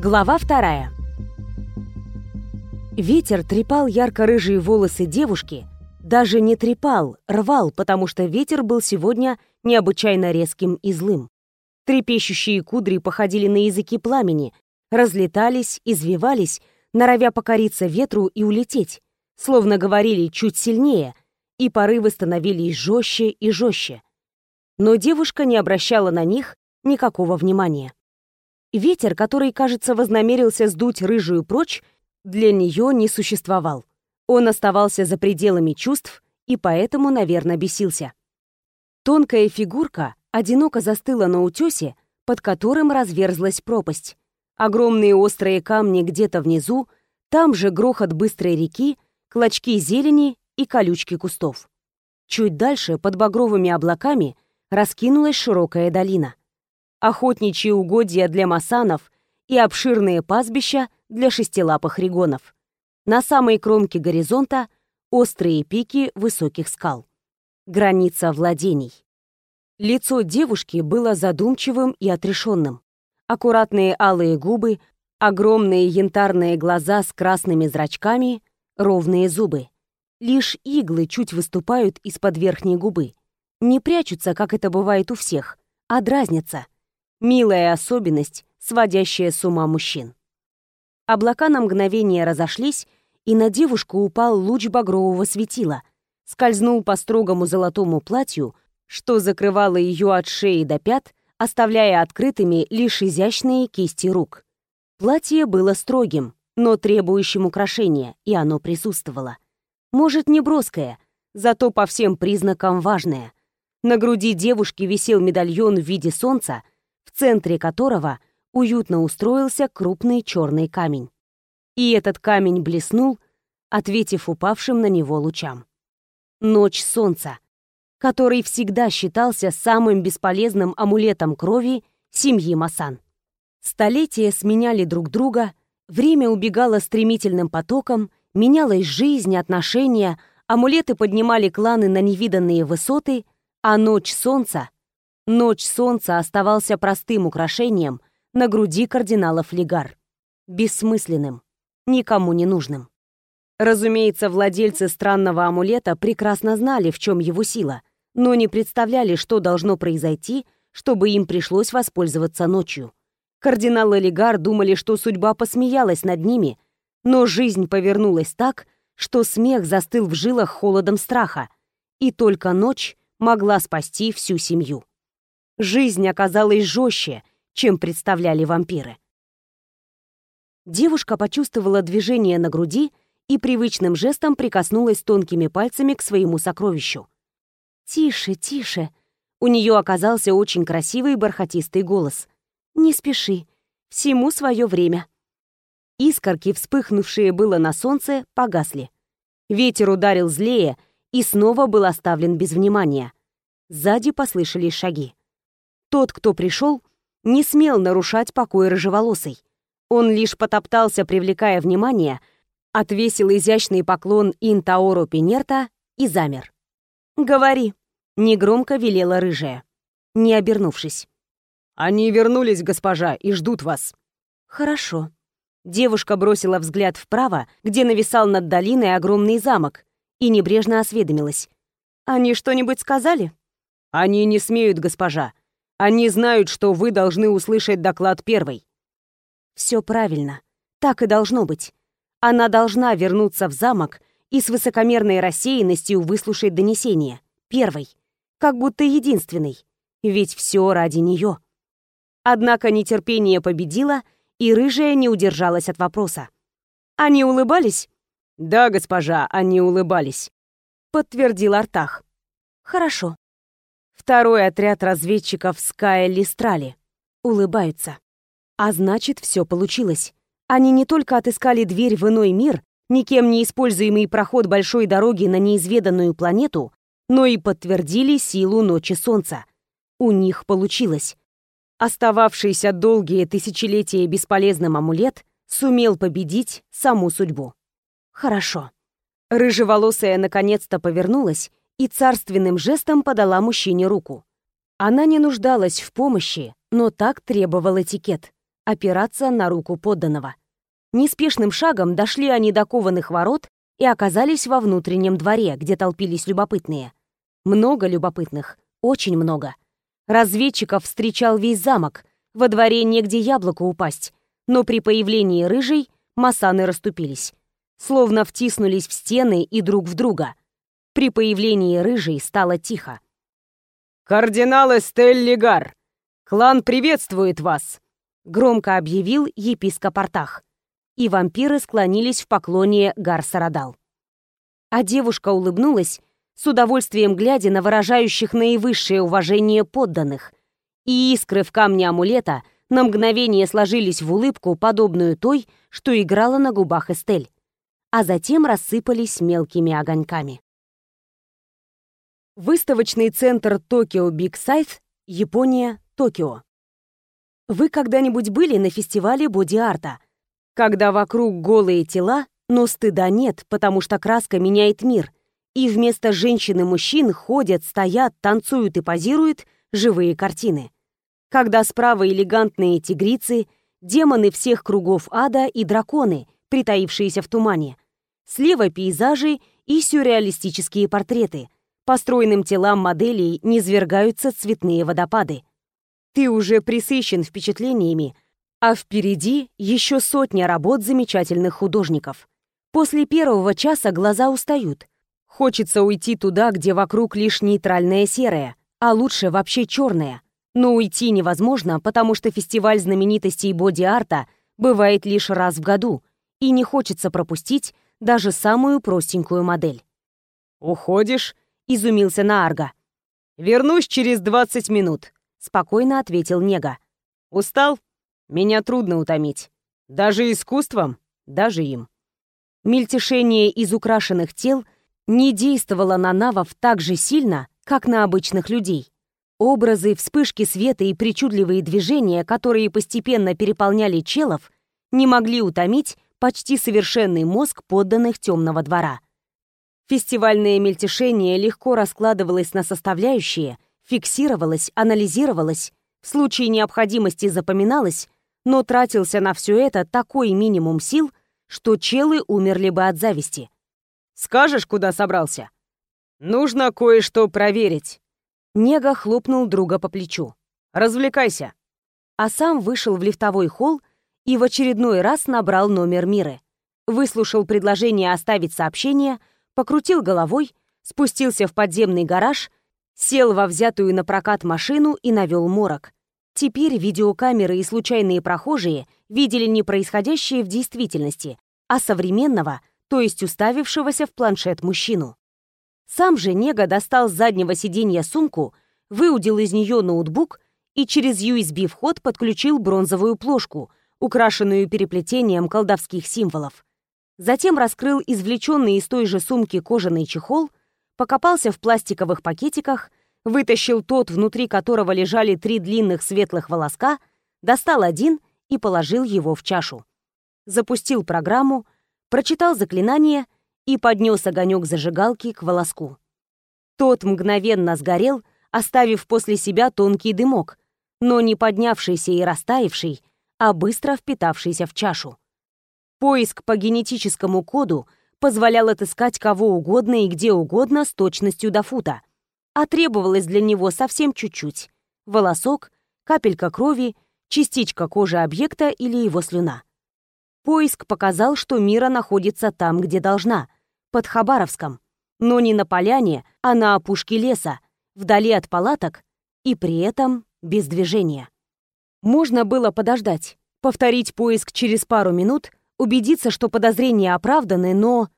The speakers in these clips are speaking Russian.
Глава вторая. Ветер трепал ярко-рыжие волосы девушки, даже не трепал, рвал, потому что ветер был сегодня необычайно резким и злым. Трепещущие кудри походили на языки пламени, разлетались, извивались, норовя покориться ветру и улететь, словно говорили чуть сильнее, и порывы становились жестче и жестче. Но девушка не обращала на них никакого внимания. Ветер, который, кажется, вознамерился сдуть рыжую прочь, для нее не существовал. Он оставался за пределами чувств и поэтому, наверное, бесился. Тонкая фигурка одиноко застыла на утесе, под которым разверзлась пропасть. Огромные острые камни где-то внизу, там же грохот быстрой реки, клочки зелени и колючки кустов. Чуть дальше, под багровыми облаками, раскинулась широкая долина охотничьи угодья для масанов и обширные пастбища для шестилапых регонов. На самой кромке горизонта острые пики высоких скал. Граница владений. Лицо девушки было задумчивым и отрешенным. Аккуратные алые губы, огромные янтарные глаза с красными зрачками, ровные зубы. Лишь иглы чуть выступают из-под верхней губы. Не прячутся, как это бывает у всех, а дразнятся — Милая особенность, сводящая с ума мужчин. Облака на мгновение разошлись, и на девушку упал луч багрового светила, скользнул по строгому золотому платью, что закрывало ее от шеи до пят, оставляя открытыми лишь изящные кисти рук. Платье было строгим, но требующим украшения, и оно присутствовало. Может, не броское, зато по всем признакам важное. На груди девушки висел медальон в виде солнца — в центре которого уютно устроился крупный черный камень. И этот камень блеснул, ответив упавшим на него лучам. Ночь солнца, который всегда считался самым бесполезным амулетом крови семьи Масан. Столетия сменяли друг друга, время убегало стремительным потоком, менялась жизнь, отношения, амулеты поднимали кланы на невиданные высоты, а ночь солнца Ночь солнца оставался простым украшением на груди кардиналов Лигар. Бессмысленным, никому не нужным. Разумеется, владельцы странного амулета прекрасно знали, в чем его сила, но не представляли, что должно произойти, чтобы им пришлось воспользоваться ночью. Кардиналы Лигар думали, что судьба посмеялась над ними, но жизнь повернулась так, что смех застыл в жилах холодом страха, и только ночь могла спасти всю семью жизнь оказалась жестче, чем представляли вампиры. Девушка почувствовала движение на груди и привычным жестом прикоснулась тонкими пальцами к своему сокровищу. «Тише, тише!» У нее оказался очень красивый бархатистый голос. «Не спеши, всему свое время». Искорки, вспыхнувшие было на солнце, погасли. Ветер ударил злее и снова был оставлен без внимания. Сзади послышались шаги. Тот, кто пришел, не смел нарушать покой рыжеволосой. Он лишь потоптался, привлекая внимание, отвесил изящный поклон Интаору Пинерта и замер. «Говори», — негромко велела рыжая, не обернувшись. «Они вернулись, госпожа, и ждут вас». «Хорошо». Девушка бросила взгляд вправо, где нависал над долиной огромный замок, и небрежно осведомилась. «Они что-нибудь сказали?» «Они не смеют, госпожа. Они знают, что вы должны услышать доклад первой. Все правильно. Так и должно быть. Она должна вернуться в замок и с высокомерной рассеянностью выслушать донесение. Первой. Как будто единственной. Ведь все ради нее. Однако нетерпение победило, и рыжая не удержалась от вопроса. Они улыбались? Да, госпожа, они улыбались, подтвердил Артах. Хорошо. Второй отряд разведчиков Ская Листрали. Улыбаются. А значит, все получилось. Они не только отыскали дверь в иной мир, никем не используемый проход большой дороги на неизведанную планету, но и подтвердили силу Ночи Солнца. У них получилось. Остававшийся долгие тысячелетия бесполезным амулет сумел победить саму судьбу. Хорошо. Рыжеволосая наконец-то повернулась и царственным жестом подала мужчине руку. Она не нуждалась в помощи, но так требовал этикет. опираться на руку подданного. Неспешным шагом дошли они до кованых ворот и оказались во внутреннем дворе, где толпились любопытные. Много любопытных, очень много. Разведчиков встречал весь замок, во дворе негде яблоку упасть, но при появлении рыжей масаны расступились, словно втиснулись в стены и друг в друга. При появлении рыжей стало тихо. «Кардинал Эстель Легар! Клан приветствует вас!» Громко объявил епископ Артах. И вампиры склонились в поклоне Гарсарадал. А девушка улыбнулась, с удовольствием глядя на выражающих наивысшее уважение подданных. И искры в камне амулета на мгновение сложились в улыбку, подобную той, что играла на губах Эстель, а затем рассыпались мелкими огоньками. Выставочный центр Токио Биг Сайт, Япония, Токио. Вы когда-нибудь были на фестивале боди-арта, когда вокруг голые тела, но стыда нет, потому что краска меняет мир, и вместо женщин и мужчин ходят, стоят, танцуют и позируют живые картины. Когда справа элегантные тигрицы, демоны всех кругов ада и драконы, притаившиеся в тумане. Слева пейзажи и сюрреалистические портреты – по стройным телам моделей низвергаются цветные водопады. Ты уже присыщен впечатлениями, а впереди еще сотня работ замечательных художников. После первого часа глаза устают. Хочется уйти туда, где вокруг лишь нейтральное серое, а лучше вообще черное. Но уйти невозможно, потому что фестиваль знаменитостей боди-арта бывает лишь раз в году, и не хочется пропустить даже самую простенькую модель. «Уходишь?» Изумился Наарга. «Вернусь через двадцать минут», — спокойно ответил Нега. «Устал? Меня трудно утомить. Даже искусством, даже им». Мельтешение из украшенных тел не действовало на навов так же сильно, как на обычных людей. Образы, вспышки света и причудливые движения, которые постепенно переполняли челов, не могли утомить почти совершенный мозг подданных темного двора. Фестивальное мельтешение легко раскладывалось на составляющие, фиксировалось, анализировалось, в случае необходимости запоминалось, но тратился на все это такой минимум сил, что челы умерли бы от зависти. «Скажешь, куда собрался?» «Нужно кое-что проверить». Нега хлопнул друга по плечу. «Развлекайся». А сам вышел в лифтовой холл и в очередной раз набрал номер Миры. Выслушал предложение оставить сообщение — покрутил головой, спустился в подземный гараж, сел во взятую на прокат машину и навел морок. Теперь видеокамеры и случайные прохожие видели не происходящее в действительности, а современного, то есть уставившегося в планшет мужчину. Сам же Нега достал с заднего сиденья сумку, выудил из нее ноутбук и через USB-вход подключил бронзовую плошку, украшенную переплетением колдовских символов. Затем раскрыл извлеченный из той же сумки кожаный чехол, покопался в пластиковых пакетиках, вытащил тот, внутри которого лежали три длинных светлых волоска, достал один и положил его в чашу. Запустил программу, прочитал заклинание и поднес огонек зажигалки к волоску. Тот мгновенно сгорел, оставив после себя тонкий дымок, но не поднявшийся и растаявший, а быстро впитавшийся в чашу. Поиск по генетическому коду позволял отыскать кого угодно и где угодно с точностью до фута. А требовалось для него совсем чуть-чуть. Волосок, капелька крови, частичка кожи объекта или его слюна. Поиск показал, что Мира находится там, где должна, под Хабаровском, но не на поляне, а на опушке леса, вдали от палаток и при этом без движения. Можно было подождать, повторить поиск через пару минут убедиться, что подозрения оправданы, но...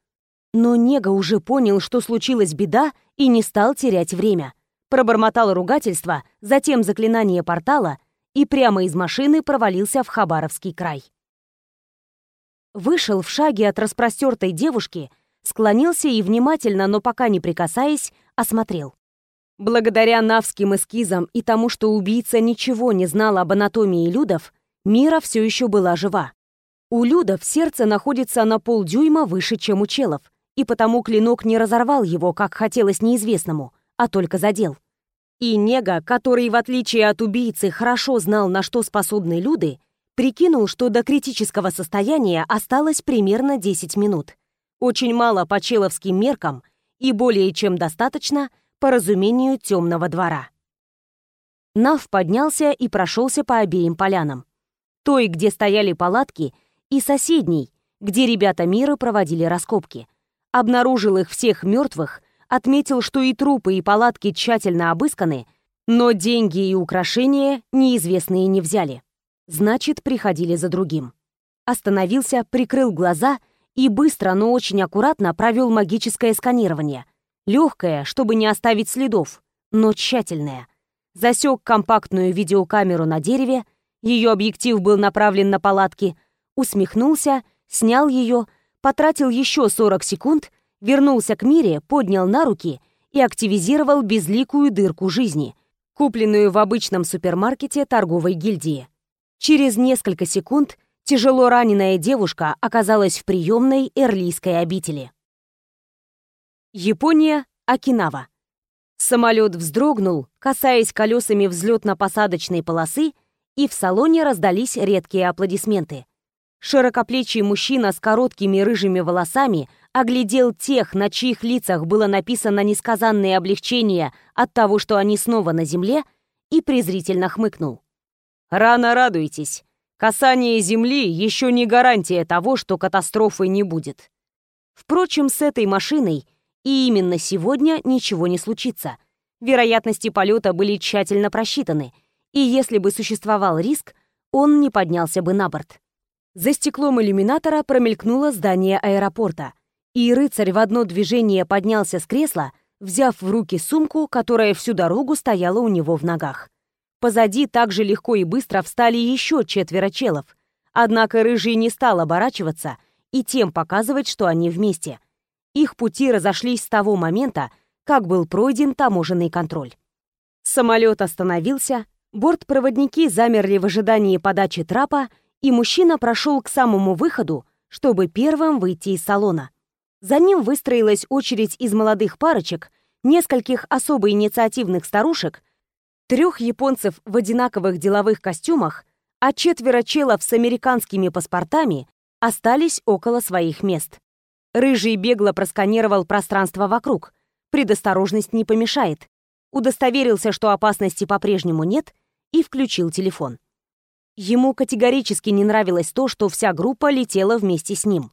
Но Нега уже понял, что случилась беда, и не стал терять время. Пробормотал ругательство, затем заклинание портала и прямо из машины провалился в Хабаровский край. Вышел в шаге от распростертой девушки, склонился и внимательно, но пока не прикасаясь, осмотрел. Благодаря навским эскизам и тому, что убийца ничего не знал об анатомии людов, Мира все еще была жива. У Людов сердце находится на полдюйма выше, чем у челов, и потому клинок не разорвал его, как хотелось неизвестному, а только задел. И Нега, который, в отличие от убийцы, хорошо знал, на что способны Люды, Прикинул, что до критического состояния осталось примерно 10 минут. Очень мало по человским меркам и более чем достаточно по разумению темного двора. Нав поднялся и прошелся по обеим полянам. Той, где стояли палатки, и соседней, где ребята мира проводили раскопки. Обнаружил их всех мертвых, отметил, что и трупы, и палатки тщательно обысканы, но деньги и украшения неизвестные не взяли. Значит, приходили за другим. Остановился, прикрыл глаза и быстро, но очень аккуратно провел магическое сканирование. Легкое, чтобы не оставить следов, но тщательное. Засек компактную видеокамеру на дереве, ее объектив был направлен на палатки, усмехнулся, снял ее, потратил еще 40 секунд, вернулся к Мире, поднял на руки и активизировал безликую дырку жизни, купленную в обычном супермаркете торговой гильдии. Через несколько секунд тяжело раненая девушка оказалась в приемной эрлийской обители. Япония, Окинава. Самолет вздрогнул, касаясь колесами взлетно-посадочной полосы, и в салоне раздались редкие аплодисменты. Широкоплечий мужчина с короткими рыжими волосами оглядел тех, на чьих лицах было написано несказанное облегчение от того, что они снова на земле, и презрительно хмыкнул. «Рано радуйтесь. Касание земли еще не гарантия того, что катастрофы не будет. Впрочем, с этой машиной и именно сегодня ничего не случится. Вероятности полета были тщательно просчитаны, и если бы существовал риск, он не поднялся бы на борт. За стеклом иллюминатора промелькнуло здание аэропорта, и рыцарь в одно движение поднялся с кресла, взяв в руки сумку, которая всю дорогу стояла у него в ногах. Позади так же легко и быстро встали еще четверо челов, однако Рыжий не стал оборачиваться и тем показывать, что они вместе. Их пути разошлись с того момента, как был пройден таможенный контроль. Самолет остановился, бортпроводники замерли в ожидании подачи трапа, и мужчина прошел к самому выходу, чтобы первым выйти из салона. За ним выстроилась очередь из молодых парочек, нескольких особо инициативных старушек, трех японцев в одинаковых деловых костюмах, а четверо челов с американскими паспортами остались около своих мест. Рыжий бегло просканировал пространство вокруг. Предосторожность не помешает. Удостоверился, что опасности по-прежнему нет, и включил телефон. Ему категорически не нравилось то, что вся группа летела вместе с ним.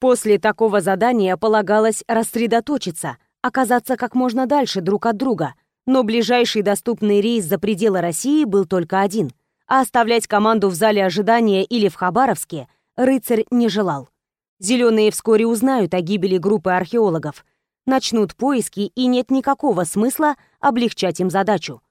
После такого задания полагалось рассредоточиться, оказаться как можно дальше друг от друга, но ближайший доступный рейс за пределы России был только один, а оставлять команду в зале ожидания или в Хабаровске рыцарь не желал. Зеленые вскоре узнают о гибели группы археологов, начнут поиски, и нет никакого смысла облегчать им задачу.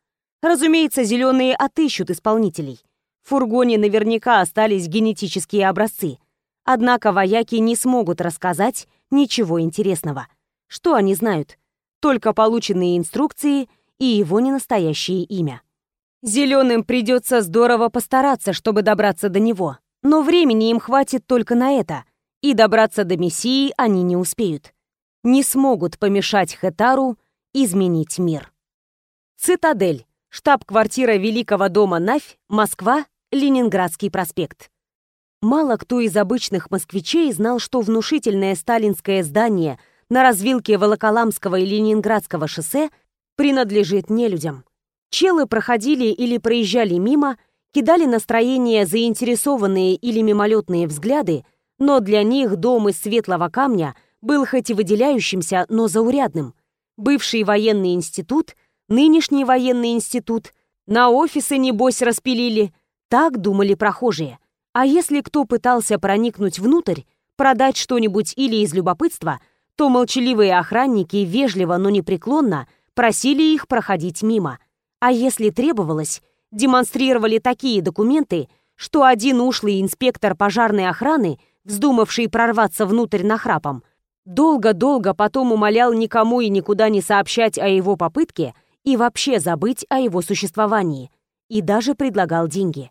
Разумеется, зеленые отыщут исполнителей – в фургоне наверняка остались генетические образцы. Однако вояки не смогут рассказать ничего интересного. Что они знают? Только полученные инструкции и его ненастоящее имя. Зеленым придется здорово постараться, чтобы добраться до него. Но времени им хватит только на это, и добраться до Мессии они не успеют. Не смогут помешать Хетару изменить мир. Цитадель. Штаб-квартира Великого дома Навь, Москва, Ленинградский проспект. Мало кто из обычных москвичей знал, что внушительное сталинское здание на развилке Волоколамского и Ленинградского шоссе принадлежит нелюдям. Челы проходили или проезжали мимо, кидали настроение заинтересованные или мимолетные взгляды, но для них дом из светлого камня был хоть и выделяющимся, но заурядным. Бывший военный институт — Нынешний военный институт на офисы, небось, распилили. Так думали прохожие. А если кто пытался проникнуть внутрь, продать что-нибудь или из любопытства, то молчаливые охранники вежливо, но непреклонно просили их проходить мимо. А если требовалось, демонстрировали такие документы, что один ушлый инспектор пожарной охраны, вздумавший прорваться внутрь нахрапом, долго-долго потом умолял никому и никуда не сообщать о его попытке и вообще забыть о его существовании, и даже предлагал деньги.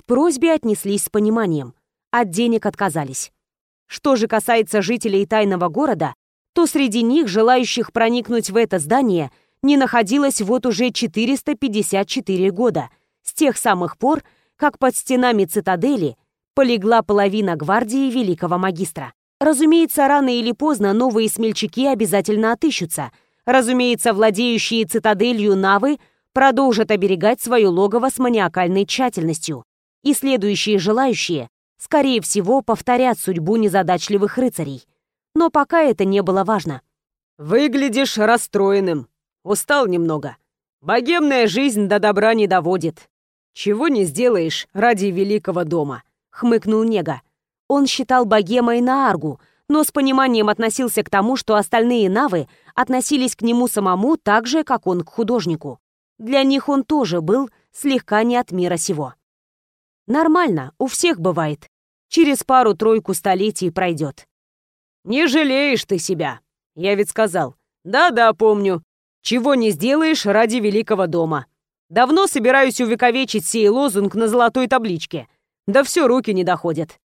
К просьбе отнеслись с пониманием, от денег отказались. Что же касается жителей тайного города, то среди них, желающих проникнуть в это здание, не находилось вот уже 454 года, с тех самых пор, как под стенами цитадели полегла половина гвардии великого магистра. Разумеется, рано или поздно новые смельчаки обязательно отыщутся. Разумеется, владеющие цитаделью Навы продолжат оберегать свое логово с маниакальной тщательностью. И следующие желающие, скорее всего, повторят судьбу незадачливых рыцарей. Но пока это не было важно. «Выглядишь расстроенным. Устал немного. Богемная жизнь до добра не доводит. Чего не сделаешь ради великого дома», — хмыкнул Нега. Он считал богемой Нааргу, но с пониманием относился к тому, что остальные навы относились к нему самому так же, как он к художнику. Для них он тоже был слегка не от мира сего. Нормально, у всех бывает. Через пару-тройку столетий пройдет. «Не жалеешь ты себя!» Я ведь сказал. «Да-да, помню. Чего не сделаешь ради великого дома. Давно собираюсь увековечить сей лозунг на золотой табличке. Да все руки не доходят.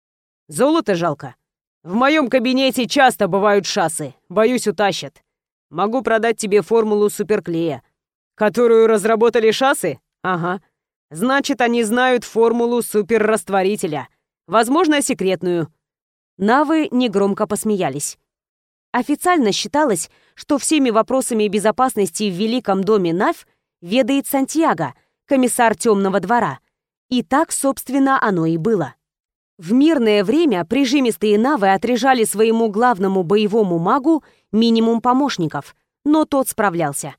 Золото жалко. В моем кабинете часто бывают шассы. Боюсь, утащат. Могу продать тебе формулу суперклея. Которую разработали шассы? Ага. Значит, они знают формулу суперрастворителя. Возможно, секретную. Навы негромко посмеялись. Официально считалось, что всеми вопросами безопасности в Великом доме Навь ведает Сантьяго, комиссар Темного двора. И так, собственно, оно и было. В мирное время прижимистые навы отрежали своему главному боевому магу минимум помощников, но тот справлялся.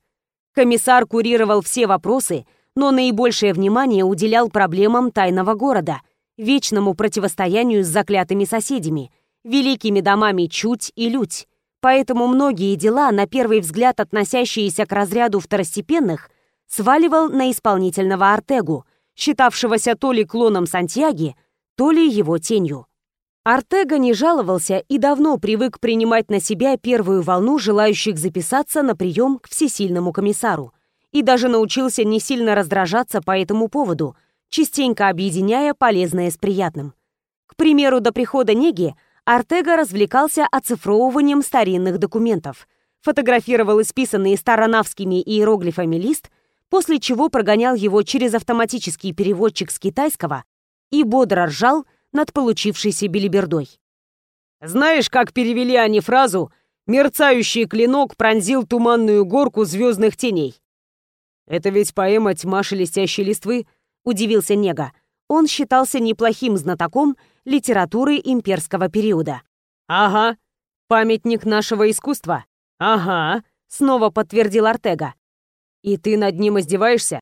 Комиссар курировал все вопросы, но наибольшее внимание уделял проблемам тайного города, вечному противостоянию с заклятыми соседями, великими домами Чуть и Лють. Поэтому многие дела, на первый взгляд относящиеся к разряду второстепенных, сваливал на исполнительного Артегу, считавшегося то ли клоном Сантьяги, то ли его тенью. Артега не жаловался и давно привык принимать на себя первую волну желающих записаться на прием к всесильному комиссару. И даже научился не сильно раздражаться по этому поводу, частенько объединяя полезное с приятным. К примеру, до прихода Неги Артега развлекался оцифровыванием старинных документов, фотографировал исписанный старонавскими иероглифами лист, после чего прогонял его через автоматический переводчик с китайского и бодро ржал над получившейся белибердой. «Знаешь, как перевели они фразу «Мерцающий клинок пронзил туманную горку звездных теней»?» «Это ведь поэма «Тьма шелестящей листвы», — удивился Нега. Он считался неплохим знатоком литературы имперского периода. «Ага, памятник нашего искусства. Ага», — снова подтвердил Артега. «И ты над ним издеваешься?»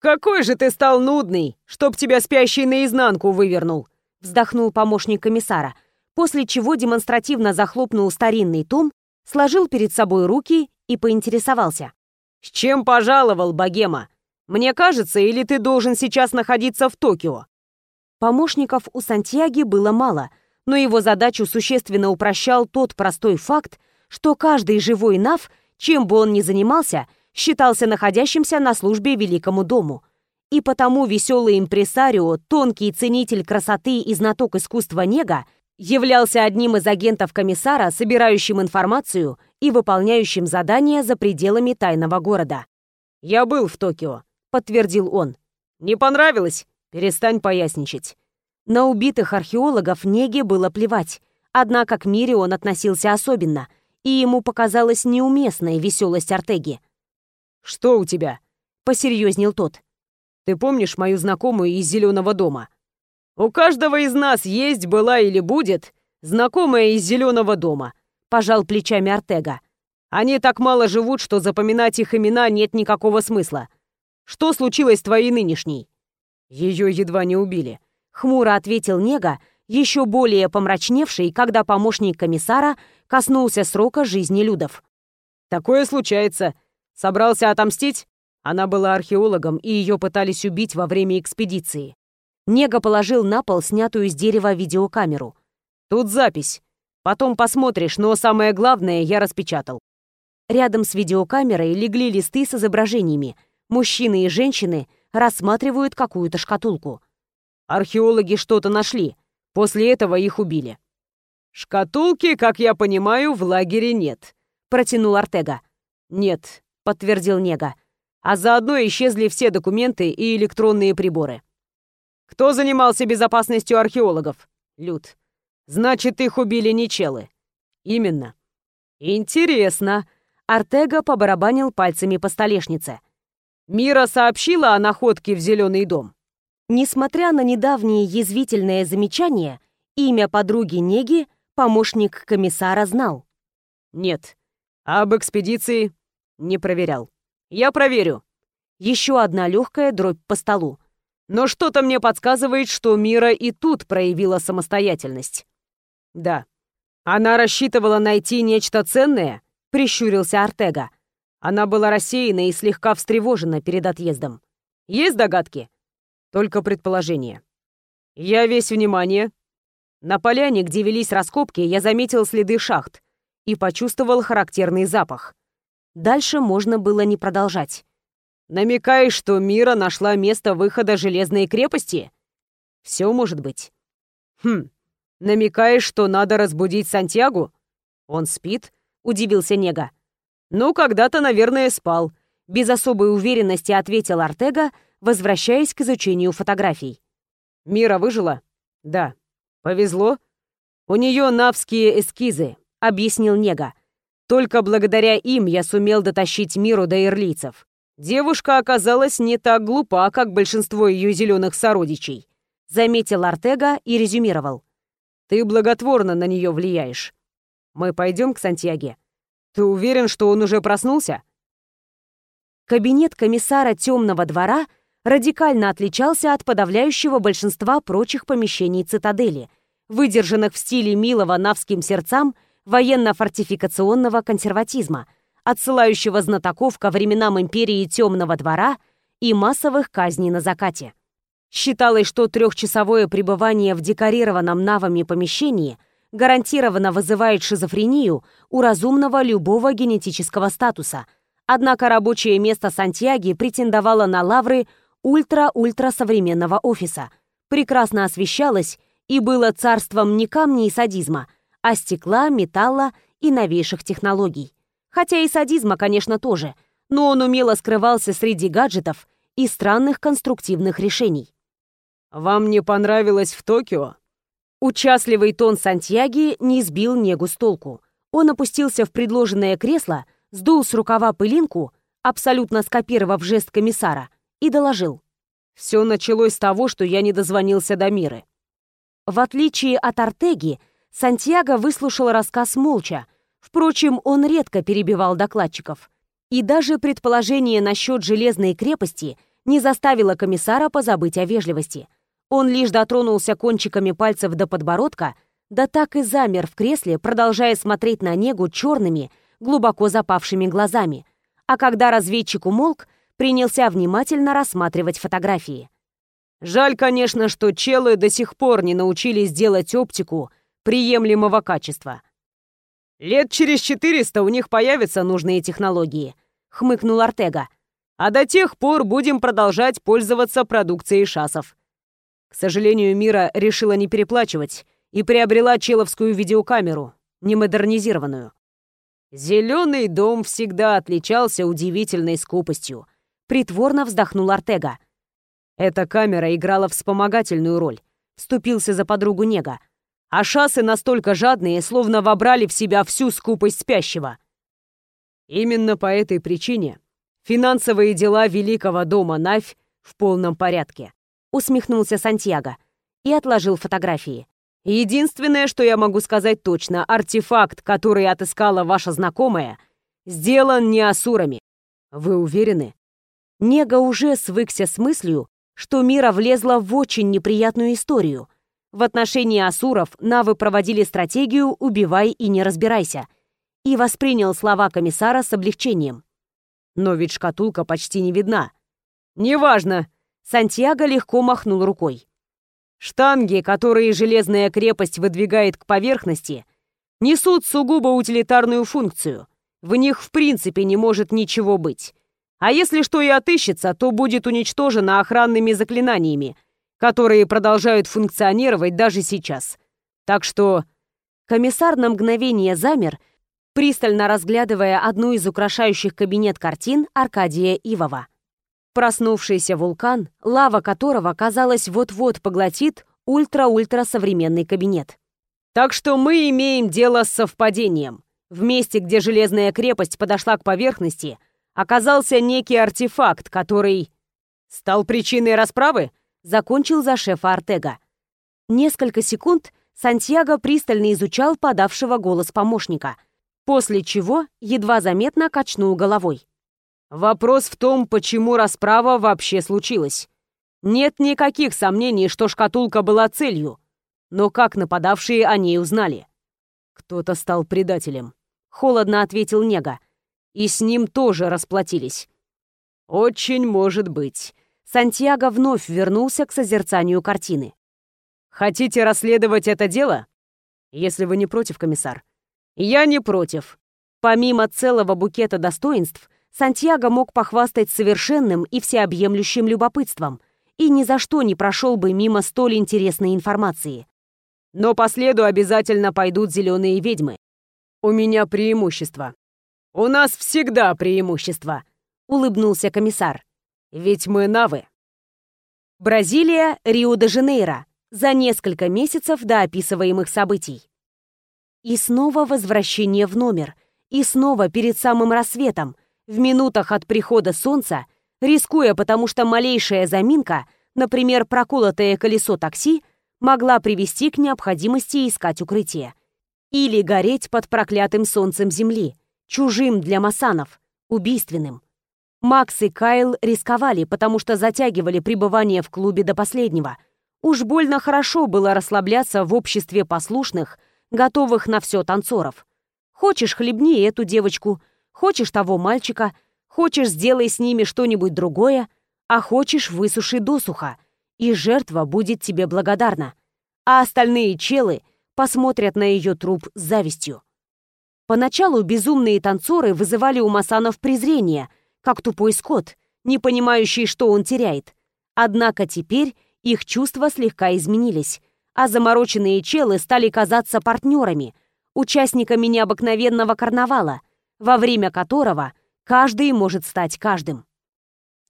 «Какой же ты стал нудный, чтоб тебя спящий наизнанку вывернул!» Вздохнул помощник комиссара, после чего демонстративно захлопнул старинный том, сложил перед собой руки и поинтересовался. «С чем пожаловал, богема? Мне кажется, или ты должен сейчас находиться в Токио?» Помощников у Сантьяги было мало, но его задачу существенно упрощал тот простой факт, что каждый живой нав, чем бы он ни занимался – считался находящимся на службе Великому дому. И потому веселый импресарио, тонкий ценитель красоты и знаток искусства нега, являлся одним из агентов комиссара, собирающим информацию и выполняющим задания за пределами тайного города. «Я был в Токио», — подтвердил он. «Не понравилось? Перестань поясничать». На убитых археологов Неге было плевать, однако к мире он относился особенно, и ему показалась неуместная веселость Артеги. «Что у тебя?» — посерьезнел тот. «Ты помнишь мою знакомую из Зеленого дома?» «У каждого из нас есть, была или будет знакомая из Зеленого дома», — пожал плечами Артега. «Они так мало живут, что запоминать их имена нет никакого смысла. Что случилось с твоей нынешней?» «Ее едва не убили», — хмуро ответил Нега, еще более помрачневший, когда помощник комиссара коснулся срока жизни Людов. «Такое случается», Собрался отомстить? Она была археологом, и ее пытались убить во время экспедиции. Нега положил на пол снятую с дерева видеокамеру. «Тут запись. Потом посмотришь, но самое главное я распечатал». Рядом с видеокамерой легли листы с изображениями. Мужчины и женщины рассматривают какую-то шкатулку. Археологи что-то нашли. После этого их убили. «Шкатулки, как я понимаю, в лагере нет», — протянул Артега. «Нет, — подтвердил Нега. «А заодно исчезли все документы и электронные приборы». Кто занимался безопасностью археологов? Люд. Значит, их убили не челы. Именно. Интересно. Артега побарабанил пальцами по столешнице. Мира сообщила о находке в Зеленый дом. Несмотря на недавнее язвительное замечание, имя подруги Неги помощник комиссара знал. Нет. Об экспедиции не проверял. Я проверю. Еще одна легкая дробь по столу. Но что-то мне подсказывает, что Мира и тут проявила самостоятельность. Да. Она рассчитывала найти нечто ценное, прищурился Артега. Она была рассеяна и слегка встревожена перед отъездом. Есть догадки? Только предположения. Я весь внимание. На поляне, где велись раскопки, я заметил следы шахт и почувствовал характерный запах. Дальше можно было не продолжать. Намекаешь, что Мира нашла место выхода железной крепости? Все может быть. Хм, намекаешь, что надо разбудить Сантьягу? Он спит? Удивился Нега. Ну, когда-то, наверное, спал. Без особой уверенности ответил Артега, возвращаясь к изучению фотографий. Мира выжила? Да. Повезло? У нее навские эскизы, объяснил Нега. Только благодаря им я сумел дотащить Миру до ирлийцев. Девушка оказалась не так глупа, как большинство ее зеленых сородичей. Заметил Артега и резюмировал. Ты благотворно на нее влияешь. Мы пойдем к Сантьяге. Ты уверен, что он уже проснулся? Кабинет комиссара темного двора радикально отличался от подавляющего большинства прочих помещений цитадели, выдержанных в стиле милого навским сердцам военно-фортификационного консерватизма – отсылающего знатоков ко временам империи Темного двора и массовых казней на закате. Считалось, что трехчасовое пребывание в декорированном навами помещении гарантированно вызывает шизофрению у разумного любого генетического статуса. Однако рабочее место Сантьяги претендовало на лавры ультра-ультра современного офиса, прекрасно освещалось и было царством не камней и садизма, а стекла, металла и новейших технологий. Хотя и садизма, конечно, тоже, но он умело скрывался среди гаджетов и странных конструктивных решений. «Вам не понравилось в Токио?» Участливый тон Сантьяги не сбил Негу с толку. Он опустился в предложенное кресло, сдул с рукава пылинку, абсолютно скопировав жест комиссара, и доложил. «Все началось с того, что я не дозвонился до Миры». В отличие от Артеги, Сантьяго выслушал рассказ молча, Впрочем, он редко перебивал докладчиков. И даже предположение насчет железной крепости не заставило комиссара позабыть о вежливости. Он лишь дотронулся кончиками пальцев до подбородка, да так и замер в кресле, продолжая смотреть на Негу черными, глубоко запавшими глазами. А когда разведчик умолк, принялся внимательно рассматривать фотографии. Жаль, конечно, что челы до сих пор не научились делать оптику приемлемого качества. «Лет через четыреста у них появятся нужные технологии», — хмыкнул Артега. «А до тех пор будем продолжать пользоваться продукцией шасов». К сожалению, Мира решила не переплачивать и приобрела человскую видеокамеру, немодернизированную. «Зеленый дом всегда отличался удивительной скупостью», — притворно вздохнул Артега. Эта камера играла вспомогательную роль, вступился за подругу Нега а шасы настолько жадные, словно вобрали в себя всю скупость спящего. Именно по этой причине финансовые дела великого дома Навь в полном порядке, усмехнулся Сантьяго и отложил фотографии. Единственное, что я могу сказать точно, артефакт, который отыскала ваша знакомая, сделан не асурами. Вы уверены? Нега уже свыкся с мыслью, что Мира влезла в очень неприятную историю — в отношении асуров Навы проводили стратегию «убивай и не разбирайся» и воспринял слова комиссара с облегчением. Но ведь шкатулка почти не видна. «Неважно!» Сантьяго легко махнул рукой. «Штанги, которые железная крепость выдвигает к поверхности, несут сугубо утилитарную функцию. В них в принципе не может ничего быть. А если что и отыщется, то будет уничтожено охранными заклинаниями — которые продолжают функционировать даже сейчас. Так что комиссар на мгновение замер, пристально разглядывая одну из украшающих кабинет картин Аркадия Ивова. Проснувшийся вулкан, лава которого, казалось, вот-вот поглотит ультра-ультра современный кабинет. Так что мы имеем дело с совпадением. В месте, где железная крепость подошла к поверхности, оказался некий артефакт, который... Стал причиной расправы? Закончил за шефа Артега. Несколько секунд Сантьяго пристально изучал подавшего голос помощника, после чего едва заметно качнул головой. Вопрос в том, почему расправа вообще случилась. Нет никаких сомнений, что шкатулка была целью, но как нападавшие о ней узнали? Кто-то стал предателем. Холодно ответил Нега. И с ним тоже расплатились. Очень может быть. Сантьяго вновь вернулся к созерцанию картины. Хотите расследовать это дело? Если вы не против, комиссар. Я не против. Помимо целого букета достоинств, Сантьяго мог похвастать совершенным и всеобъемлющим любопытством и ни за что не прошел бы мимо столь интересной информации. Но по следу обязательно пойдут зеленые ведьмы. У меня преимущество. У нас всегда преимущество, улыбнулся комиссар. Ведь мы навы. Бразилия, Рио-де-Жанейро. За несколько месяцев до описываемых событий. И снова возвращение в номер. И снова перед самым рассветом, в минутах от прихода солнца, рискуя, потому что малейшая заминка, например, проколотое колесо такси, могла привести к необходимости искать укрытие. Или гореть под проклятым солнцем земли, чужим для масанов, убийственным. Макс и Кайл рисковали, потому что затягивали пребывание в клубе до последнего. Уж больно хорошо было расслабляться в обществе послушных, готовых на все танцоров. Хочешь, хлебни эту девочку, хочешь того мальчика, хочешь, сделай с ними что-нибудь другое, а хочешь, высуши досуха — и жертва будет тебе благодарна, а остальные челы посмотрят на ее труп с завистью. Поначалу безумные танцоры вызывали у Масанов презрение, как тупой скот, не понимающий, что он теряет. Однако теперь их чувства слегка изменились, а замороченные челы стали казаться партнерами, участниками необыкновенного карнавала, во время которого каждый может стать каждым.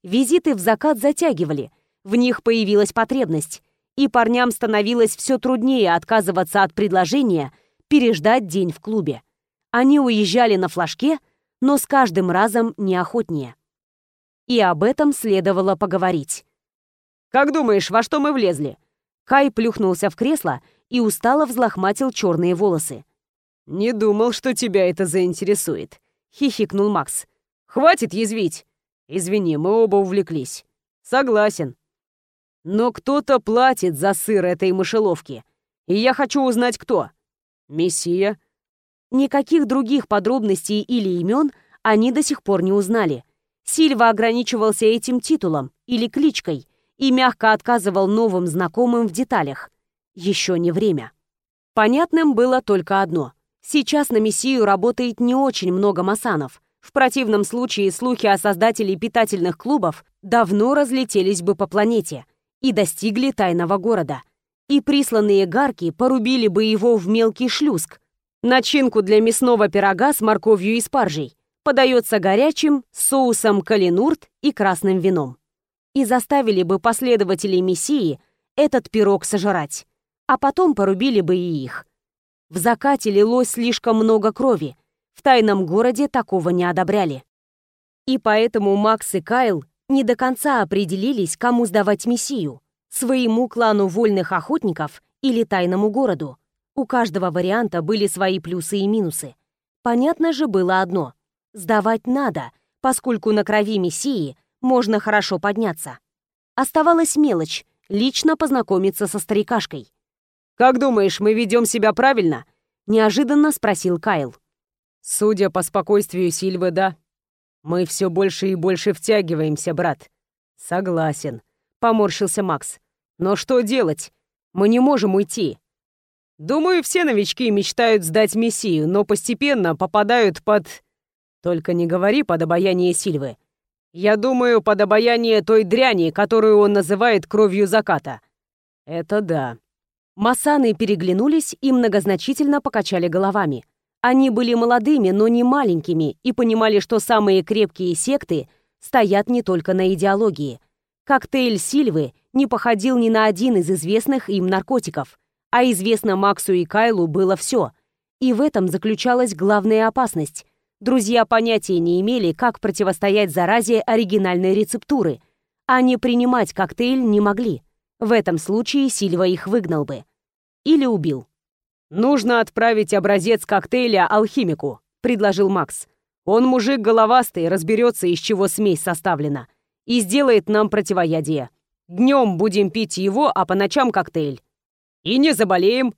Визиты в закат затягивали, в них появилась потребность, и парням становилось все труднее отказываться от предложения переждать день в клубе. Они уезжали на флажке, но с каждым разом неохотнее. И об этом следовало поговорить. «Как думаешь, во что мы влезли?» Кай плюхнулся в кресло и устало взлохматил черные волосы. «Не думал, что тебя это заинтересует», — хихикнул Макс. «Хватит язвить. Извини, мы оба увлеклись». «Согласен. Но кто-то платит за сыр этой мышеловки. И я хочу узнать, кто. Мессия. Никаких других подробностей или имен они до сих пор не узнали. Сильва ограничивался этим титулом или кличкой и мягко отказывал новым знакомым в деталях. Еще не время. Понятным было только одно. Сейчас на Мессию работает не очень много масанов. В противном случае слухи о создателе питательных клубов давно разлетелись бы по планете и достигли тайного города. И присланные гарки порубили бы его в мелкий шлюзг. Начинку для мясного пирога с морковью и спаржей подается горячим, соусом калинурт и красным вином. И заставили бы последователей Мессии этот пирог сожрать, а потом порубили бы и их. В закате лилось слишком много крови, в тайном городе такого не одобряли. И поэтому Макс и Кайл не до конца определились, кому сдавать Мессию — своему клану вольных охотников или тайному городу. У каждого варианта были свои плюсы и минусы. Понятно же было одно — сдавать надо, поскольку на крови Мессии можно хорошо подняться. Оставалась мелочь — лично познакомиться со старикашкой. «Как думаешь, мы ведем себя правильно?» — неожиданно спросил Кайл. «Судя по спокойствию Сильвы, да», мы все больше и больше втягиваемся, брат. Согласен, поморщился Макс. Но что делать? Мы не можем уйти. Думаю, все новички мечтают сдать Мессию, но постепенно попадают под... Только не говори под обаяние Сильвы. Я думаю, под обаяние той дряни, которую он называет кровью заката. Это да. Масаны переглянулись и многозначительно покачали головами. Они были молодыми, но не маленькими и понимали, что самые крепкие секты стоят не только на идеологии. Коктейль Сильвы не походил ни на один из известных им наркотиков, а известно Максу и Кайлу было все. И в этом заключалась главная опасность. Друзья понятия не имели, как противостоять заразе оригинальной рецептуры, а не принимать коктейль не могли. В этом случае Сильва их выгнал бы. Или убил. «Нужно отправить образец коктейля алхимику», — предложил Макс. «Он мужик головастый, разберется, из чего смесь составлена, и сделает нам противоядие. Днем будем пить его, а по ночам коктейль. И не заболеем».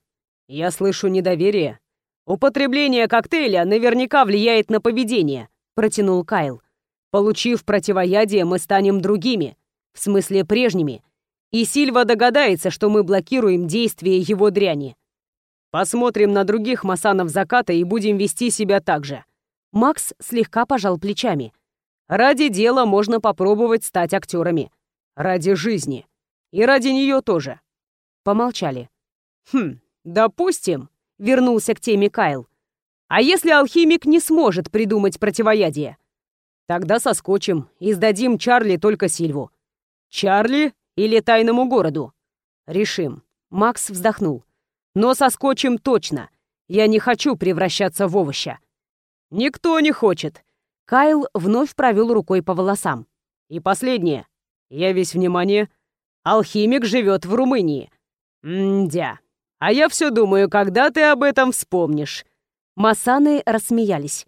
Я слышу недоверие. «Употребление коктейля наверняка влияет на поведение», — протянул Кайл. «Получив противоядие, мы станем другими, в смысле прежними, и Сильва догадается, что мы блокируем действие его дряни. Посмотрим на других масанов заката и будем вести себя так же. Макс слегка пожал плечами. Ради дела можно попробовать стать актерами. Ради жизни. И ради нее тоже. Помолчали. Хм, допустим, вернулся к теме Кайл. А если алхимик не сможет придумать противоядие? Тогда соскочим и сдадим Чарли только Сильву. Чарли или тайному городу? Решим. Макс вздохнул. Но соскочим точно. Я не хочу превращаться в овоща. Никто не хочет. Кайл вновь провел рукой по волосам. И последнее. Я весь внимание. Алхимик живет в Румынии. Мдя. А я все думаю, когда ты об этом вспомнишь. Масаны рассмеялись.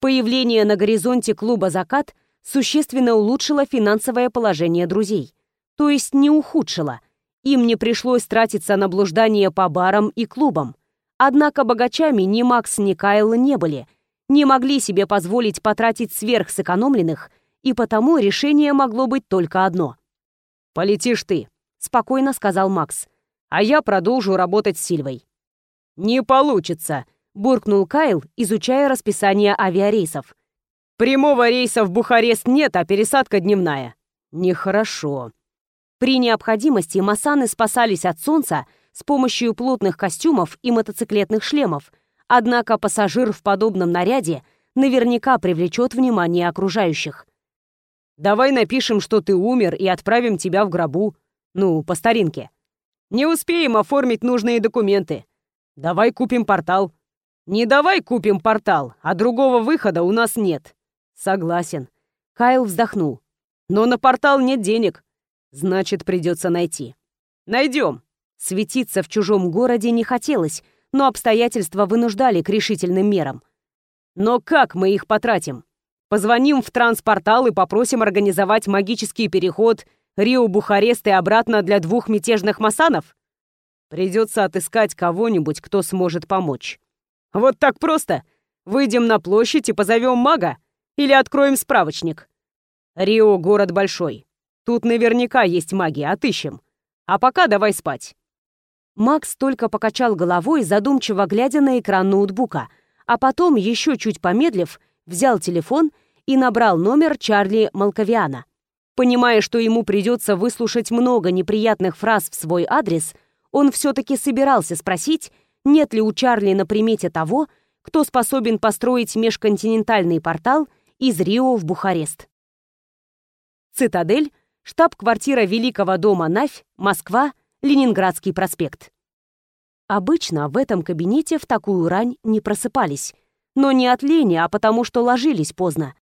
Появление на горизонте клуба «Закат» существенно улучшило финансовое положение друзей то есть не ухудшила. Им не пришлось тратиться на блуждание по барам и клубам. Однако богачами ни Макс, ни Кайл не были, не могли себе позволить потратить сверхсэкономленных, и потому решение могло быть только одно. «Полетишь ты», — спокойно сказал Макс, «а я продолжу работать с Сильвой». «Не получится», — буркнул Кайл, изучая расписание авиарейсов. «Прямого рейса в Бухарест нет, а пересадка дневная». «Нехорошо», при необходимости масаны спасались от солнца с помощью плотных костюмов и мотоциклетных шлемов, однако пассажир в подобном наряде наверняка привлечет внимание окружающих. «Давай напишем, что ты умер, и отправим тебя в гробу. Ну, по старинке. Не успеем оформить нужные документы. Давай купим портал. Не давай купим портал, а другого выхода у нас нет». «Согласен». Кайл вздохнул. «Но на портал нет денег. Значит, придется найти. Найдем. Светиться в чужом городе не хотелось, но обстоятельства вынуждали к решительным мерам. Но как мы их потратим? Позвоним в транспортал и попросим организовать магический переход Рио-Бухарест и обратно для двух мятежных масанов? Придется отыскать кого-нибудь, кто сможет помочь. Вот так просто. Выйдем на площадь и позовем мага? Или откроем справочник? Рио — город большой. Тут наверняка есть магия, отыщем. А пока давай спать». Макс только покачал головой, задумчиво глядя на экран ноутбука, а потом, еще чуть помедлив, взял телефон и набрал номер Чарли Малковиана. Понимая, что ему придется выслушать много неприятных фраз в свой адрес, он все-таки собирался спросить, нет ли у Чарли на примете того, кто способен построить межконтинентальный портал из Рио в Бухарест. Цитадель штаб-квартира Великого дома Навь, Москва, Ленинградский проспект. Обычно в этом кабинете в такую рань не просыпались. Но не от лени, а потому что ложились поздно.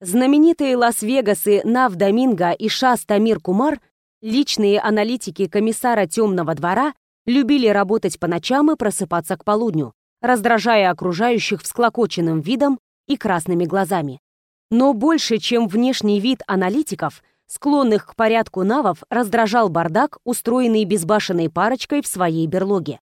Знаменитые Лас-Вегасы Нав Доминго и Шас Тамир Кумар, личные аналитики комиссара Темного двора, любили работать по ночам и просыпаться к полудню, раздражая окружающих всклокоченным видом и красными глазами. Но больше, чем внешний вид аналитиков – склонных к порядку навов, раздражал бардак, устроенный безбашенной парочкой в своей берлоге.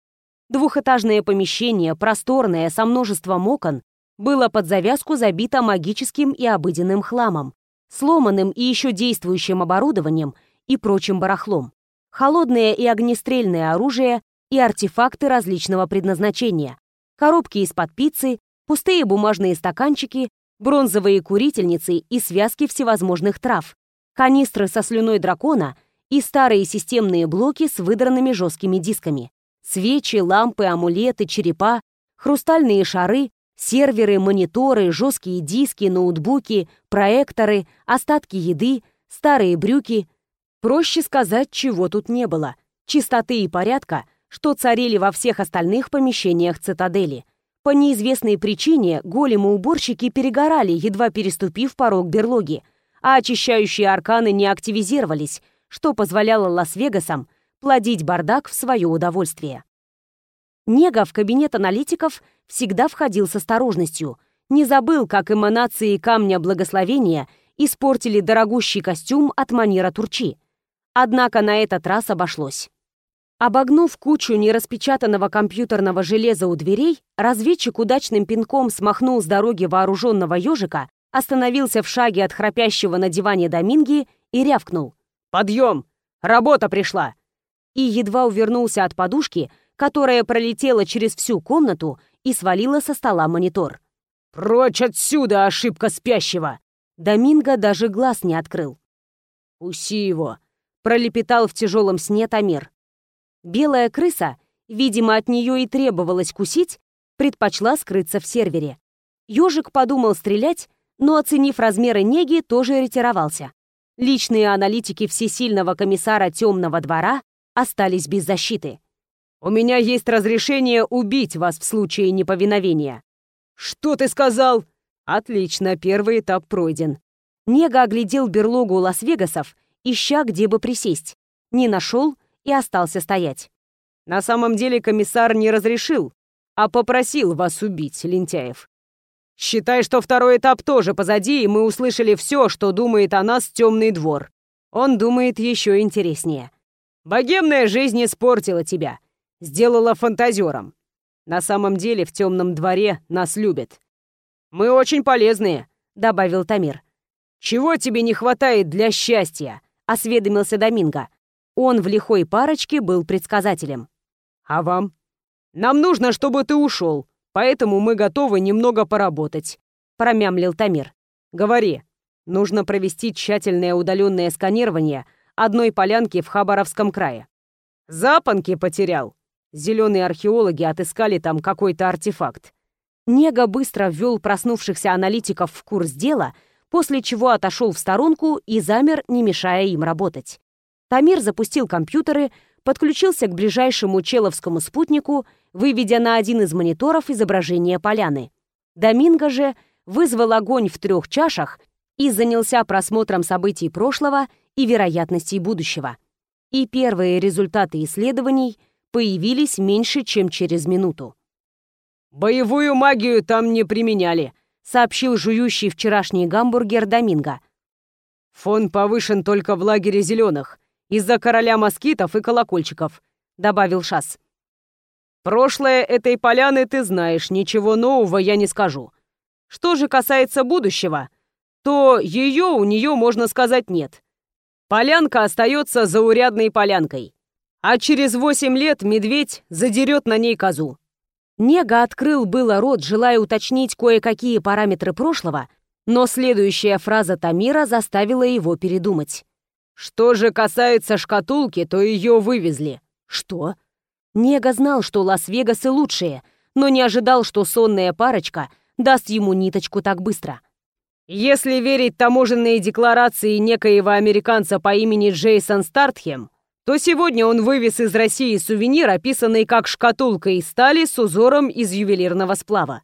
Двухэтажное помещение, просторное, со множеством окон, было под завязку забито магическим и обыденным хламом, сломанным и еще действующим оборудованием и прочим барахлом. Холодное и огнестрельное оружие и артефакты различного предназначения, коробки из-под пиццы, пустые бумажные стаканчики, бронзовые курительницы и связки всевозможных трав, канистры со слюной дракона и старые системные блоки с выдранными жесткими дисками. Свечи, лампы, амулеты, черепа, хрустальные шары, Серверы, мониторы, жесткие диски, ноутбуки, проекторы, остатки еды, старые брюки. Проще сказать, чего тут не было. Чистоты и порядка, что царили во всех остальных помещениях цитадели. По неизвестной причине големы-уборщики перегорали, едва переступив порог берлоги, а очищающие арканы не активизировались, что позволяло Лас-Вегасам плодить бардак в свое удовольствие. Нега в кабинет аналитиков всегда входил с осторожностью, не забыл, как эманации камня благословения испортили дорогущий костюм от манера Турчи. Однако на этот раз обошлось. Обогнув кучу нераспечатанного компьютерного железа у дверей, разведчик удачным пинком смахнул с дороги вооруженного ежика, остановился в шаге от храпящего на диване Доминги и рявкнул. «Подъем! Работа пришла!» И едва увернулся от подушки, которая пролетела через всю комнату и свалила со стола монитор. «Прочь отсюда, ошибка спящего!» Доминго даже глаз не открыл. «Уси его!» — пролепетал в тяжелом сне Тамир. Белая крыса, видимо, от нее и требовалось кусить, предпочла скрыться в сервере. Ёжик подумал стрелять, но, оценив размеры неги, тоже ретировался. Личные аналитики всесильного комиссара Темного двора остались без защиты. У меня есть разрешение убить вас в случае неповиновения». «Что ты сказал?» «Отлично, первый этап пройден». Нега оглядел берлогу Лас-Вегасов, ища, где бы присесть. Не нашел и остался стоять. «На самом деле комиссар не разрешил, а попросил вас убить, лентяев. Считай, что второй этап тоже позади, и мы услышали все, что думает о нас темный двор. Он думает еще интереснее. Богемная жизнь испортила тебя сделала фантазером. На самом деле в темном дворе нас любят. Мы очень полезные, добавил Тамир. Чего тебе не хватает для счастья? осведомился Доминго. Он в лихой парочке был предсказателем. А вам? Нам нужно, чтобы ты ушел, поэтому мы готовы немного поработать, промямлил Тамир. Говори. Нужно провести тщательное удаленное сканирование одной полянки в Хабаровском крае. Запонки потерял, Зеленые археологи отыскали там какой-то артефакт. Нега быстро ввел проснувшихся аналитиков в курс дела, после чего отошел в сторонку и замер, не мешая им работать. Тамир запустил компьютеры, подключился к ближайшему человскому спутнику, выведя на один из мониторов изображение поляны. Доминго же вызвал огонь в трех чашах и занялся просмотром событий прошлого и вероятностей будущего. И первые результаты исследований — появились меньше, чем через минуту. «Боевую магию там не применяли», — сообщил жующий вчерашний гамбургер Доминго. «Фон повышен только в лагере зеленых, из-за короля москитов и колокольчиков», — добавил Шас. «Прошлое этой поляны ты знаешь, ничего нового я не скажу. Что же касается будущего, то ее у нее, можно сказать, нет. Полянка остается заурядной полянкой а через восемь лет медведь задерет на ней козу. Нега открыл было рот, желая уточнить кое-какие параметры прошлого, но следующая фраза Тамира заставила его передумать. «Что же касается шкатулки, то ее вывезли». «Что?» Нега знал, что Лас-Вегасы лучшие, но не ожидал, что сонная парочка даст ему ниточку так быстро. Если верить таможенной декларации некоего американца по имени Джейсон Стартхем, то сегодня он вывез из России сувенир, описанный как шкатулка из стали с узором из ювелирного сплава.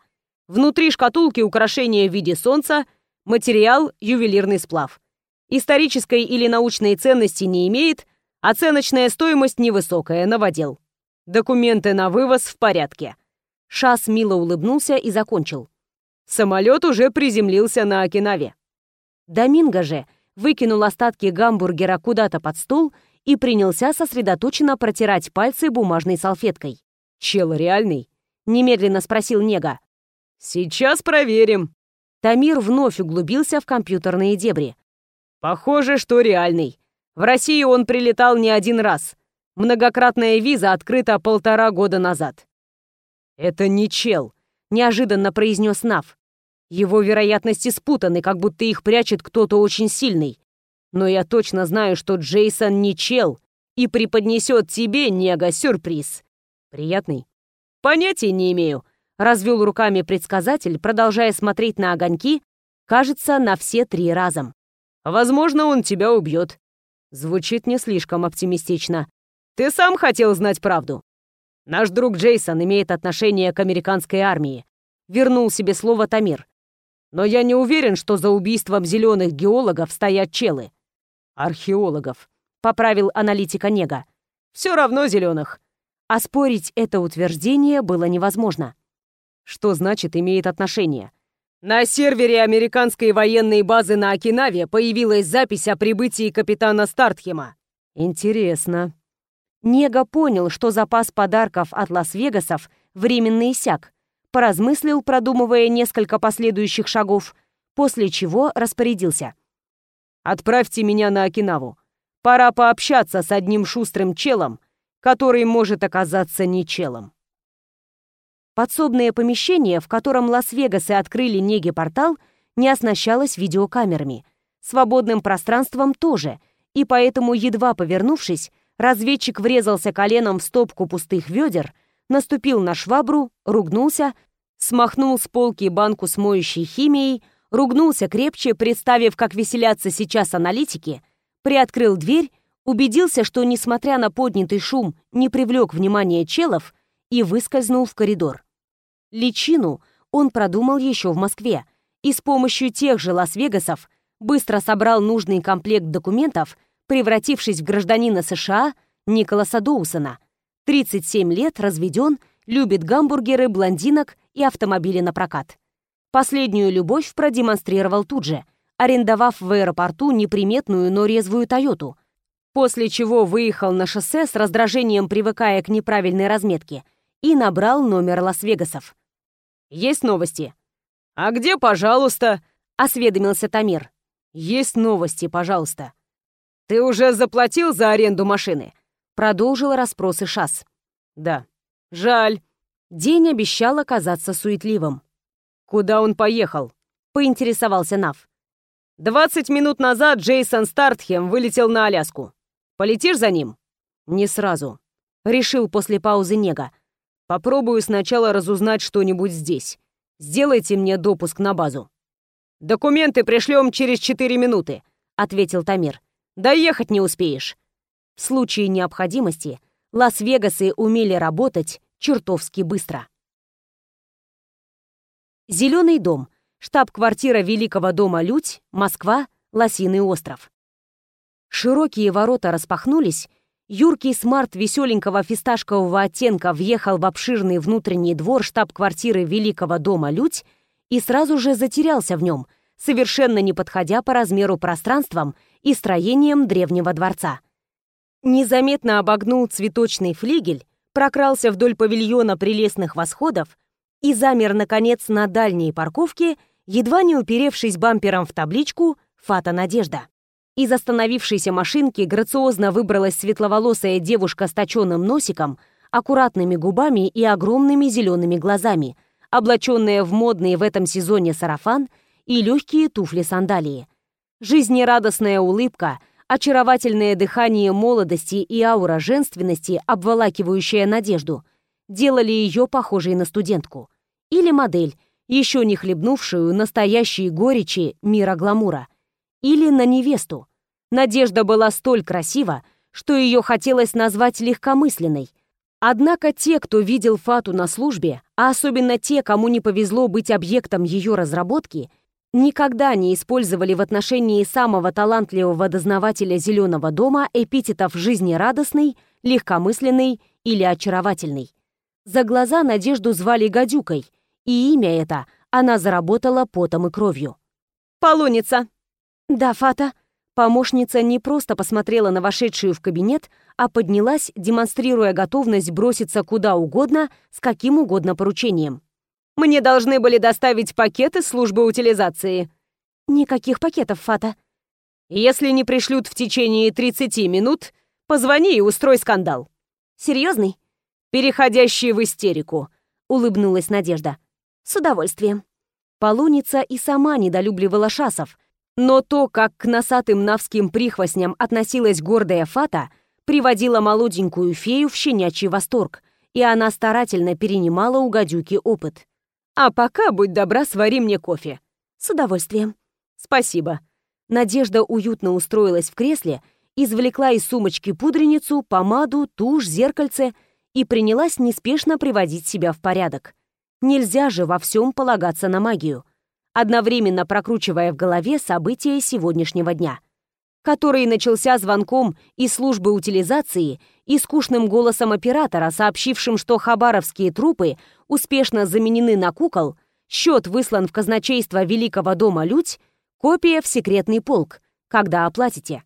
Внутри шкатулки украшение в виде солнца, материал – ювелирный сплав. Исторической или научной ценности не имеет, оценочная стоимость невысокая, новодел. Документы на вывоз в порядке. Шас мило улыбнулся и закончил. Самолет уже приземлился на Окинаве. Доминго же выкинул остатки гамбургера куда-то под стол – и принялся сосредоточенно протирать пальцы бумажной салфеткой. «Чел реальный?» — немедленно спросил Нега. «Сейчас проверим». Тамир вновь углубился в компьютерные дебри. «Похоже, что реальный. В Россию он прилетал не один раз. Многократная виза открыта полтора года назад». «Это не чел», — неожиданно произнес Нав. «Его вероятности спутаны, как будто их прячет кто-то очень сильный. Но я точно знаю, что Джейсон не чел и преподнесет тебе, нега, сюрприз. Приятный? Понятия не имею. Развел руками предсказатель, продолжая смотреть на огоньки, кажется, на все три разом. «Возможно, он тебя убьет». Звучит не слишком оптимистично. «Ты сам хотел знать правду. Наш друг Джейсон имеет отношение к американской армии. Вернул себе слово Тамир. Но я не уверен, что за убийством зеленых геологов стоят челы. Археологов, поправил аналитика Нега. Все равно зеленых. Оспорить это утверждение было невозможно. Что значит имеет отношение? На сервере американской военной базы на Окинаве появилась запись о прибытии капитана Стартхема. Интересно. Нега понял, что запас подарков от Лас-Вегасов временно иссяк, поразмыслил, продумывая несколько последующих шагов, после чего распорядился. «Отправьте меня на Окинаву. Пора пообщаться с одним шустрым челом, который может оказаться не челом». Подсобное помещение, в котором Лас-Вегасы открыли Неге-портал, не оснащалось видеокамерами. Свободным пространством тоже, и поэтому, едва повернувшись, Разведчик врезался коленом в стопку пустых ведер, наступил на швабру, ругнулся, смахнул с полки банку с моющей химией, ругнулся крепче, представив, как веселятся сейчас аналитики, приоткрыл дверь, убедился, что, несмотря на поднятый шум, не привлек внимания челов и выскользнул в коридор. Личину он продумал еще в Москве и с помощью тех же Лас-Вегасов быстро собрал нужный комплект документов — превратившись в гражданина США Николаса Доусона. 37 лет, разведен, любит гамбургеры, блондинок и автомобили на прокат. Последнюю любовь продемонстрировал тут же, арендовав в аэропорту неприметную, но резвую «Тойоту», после чего выехал на шоссе с раздражением привыкая к неправильной разметке и набрал номер Лас-Вегасов. «Есть новости?» «А где, пожалуйста?» — осведомился Тамир. «Есть новости, пожалуйста». «Ты уже заплатил за аренду машины?» Продолжила расспросы Шас. «Да». «Жаль». День обещал оказаться суетливым. «Куда он поехал?» — поинтересовался Нав. «Двадцать минут назад Джейсон Стартхем вылетел на Аляску. Полетишь за ним?» «Не сразу», — решил после паузы Нега. «Попробую сначала разузнать что-нибудь здесь. Сделайте мне допуск на базу». «Документы пришлем через четыре минуты», — ответил Тамир. Доехать не успеешь. В случае необходимости ласвегасы умели работать чертовски быстро. Зеленый дом. Штаб-квартира Великого дома Людь, Москва, Лосиный остров. Широкие ворота распахнулись, юркий смарт веселенького фисташкового оттенка въехал в обширный внутренний двор штаб-квартиры Великого дома Людь и сразу же затерялся в нем, совершенно не подходя по размеру пространствам и строением древнего дворца. Незаметно обогнул цветочный флигель, прокрался вдоль павильона прелестных восходов и замер, наконец, на дальней парковке, едва не уперевшись бампером в табличку «Фата Надежда». Из остановившейся машинки грациозно выбралась светловолосая девушка с точенным носиком, аккуратными губами и огромными зелеными глазами, облаченная в модный в этом сезоне сарафан и легкие туфли-сандалии. Жизнерадостная улыбка, очаровательное дыхание молодости и аура женственности, обволакивающая надежду, делали ее похожей на студентку. Или модель, еще не хлебнувшую настоящей горечи мира гламура. Или на невесту. Надежда была столь красива, что ее хотелось назвать легкомысленной. Однако те, кто видел Фату на службе, а особенно те, кому не повезло быть объектом ее разработки, никогда не использовали в отношении самого талантливого дознавателя «Зеленого дома» эпитетов «жизнерадостный», «легкомысленный» или «очаровательный». За глаза Надежду звали «Гадюкой», и имя это она заработала потом и кровью. «Полуница!» «Да, Фата». Помощница не просто посмотрела на вошедшую в кабинет, а поднялась, демонстрируя готовность броситься куда угодно, с каким угодно поручением. Мне должны были доставить пакеты службы утилизации». «Никаких пакетов, Фата». «Если не пришлют в течение 30 минут, позвони и устрой скандал». «Серьезный?» «Переходящий в истерику», — улыбнулась Надежда. «С удовольствием». Полуница и сама недолюбливала шасов, но то, как к носатым навским прихвостням относилась гордая Фата, приводило молоденькую фею в щенячий восторг, и она старательно перенимала у гадюки опыт. А пока, будь добра, свари мне кофе». «С удовольствием». «Спасибо». Надежда уютно устроилась в кресле, извлекла из сумочки пудреницу, помаду, тушь, зеркальце и принялась неспешно приводить себя в порядок. Нельзя же во всем полагаться на магию, одновременно прокручивая в голове события сегодняшнего дня, который начался звонком из службы утилизации и скучным голосом оператора, сообщившим, что хабаровские трупы успешно заменены на кукол, счет выслан в казначейство Великого дома Людь, копия в секретный полк, когда оплатите.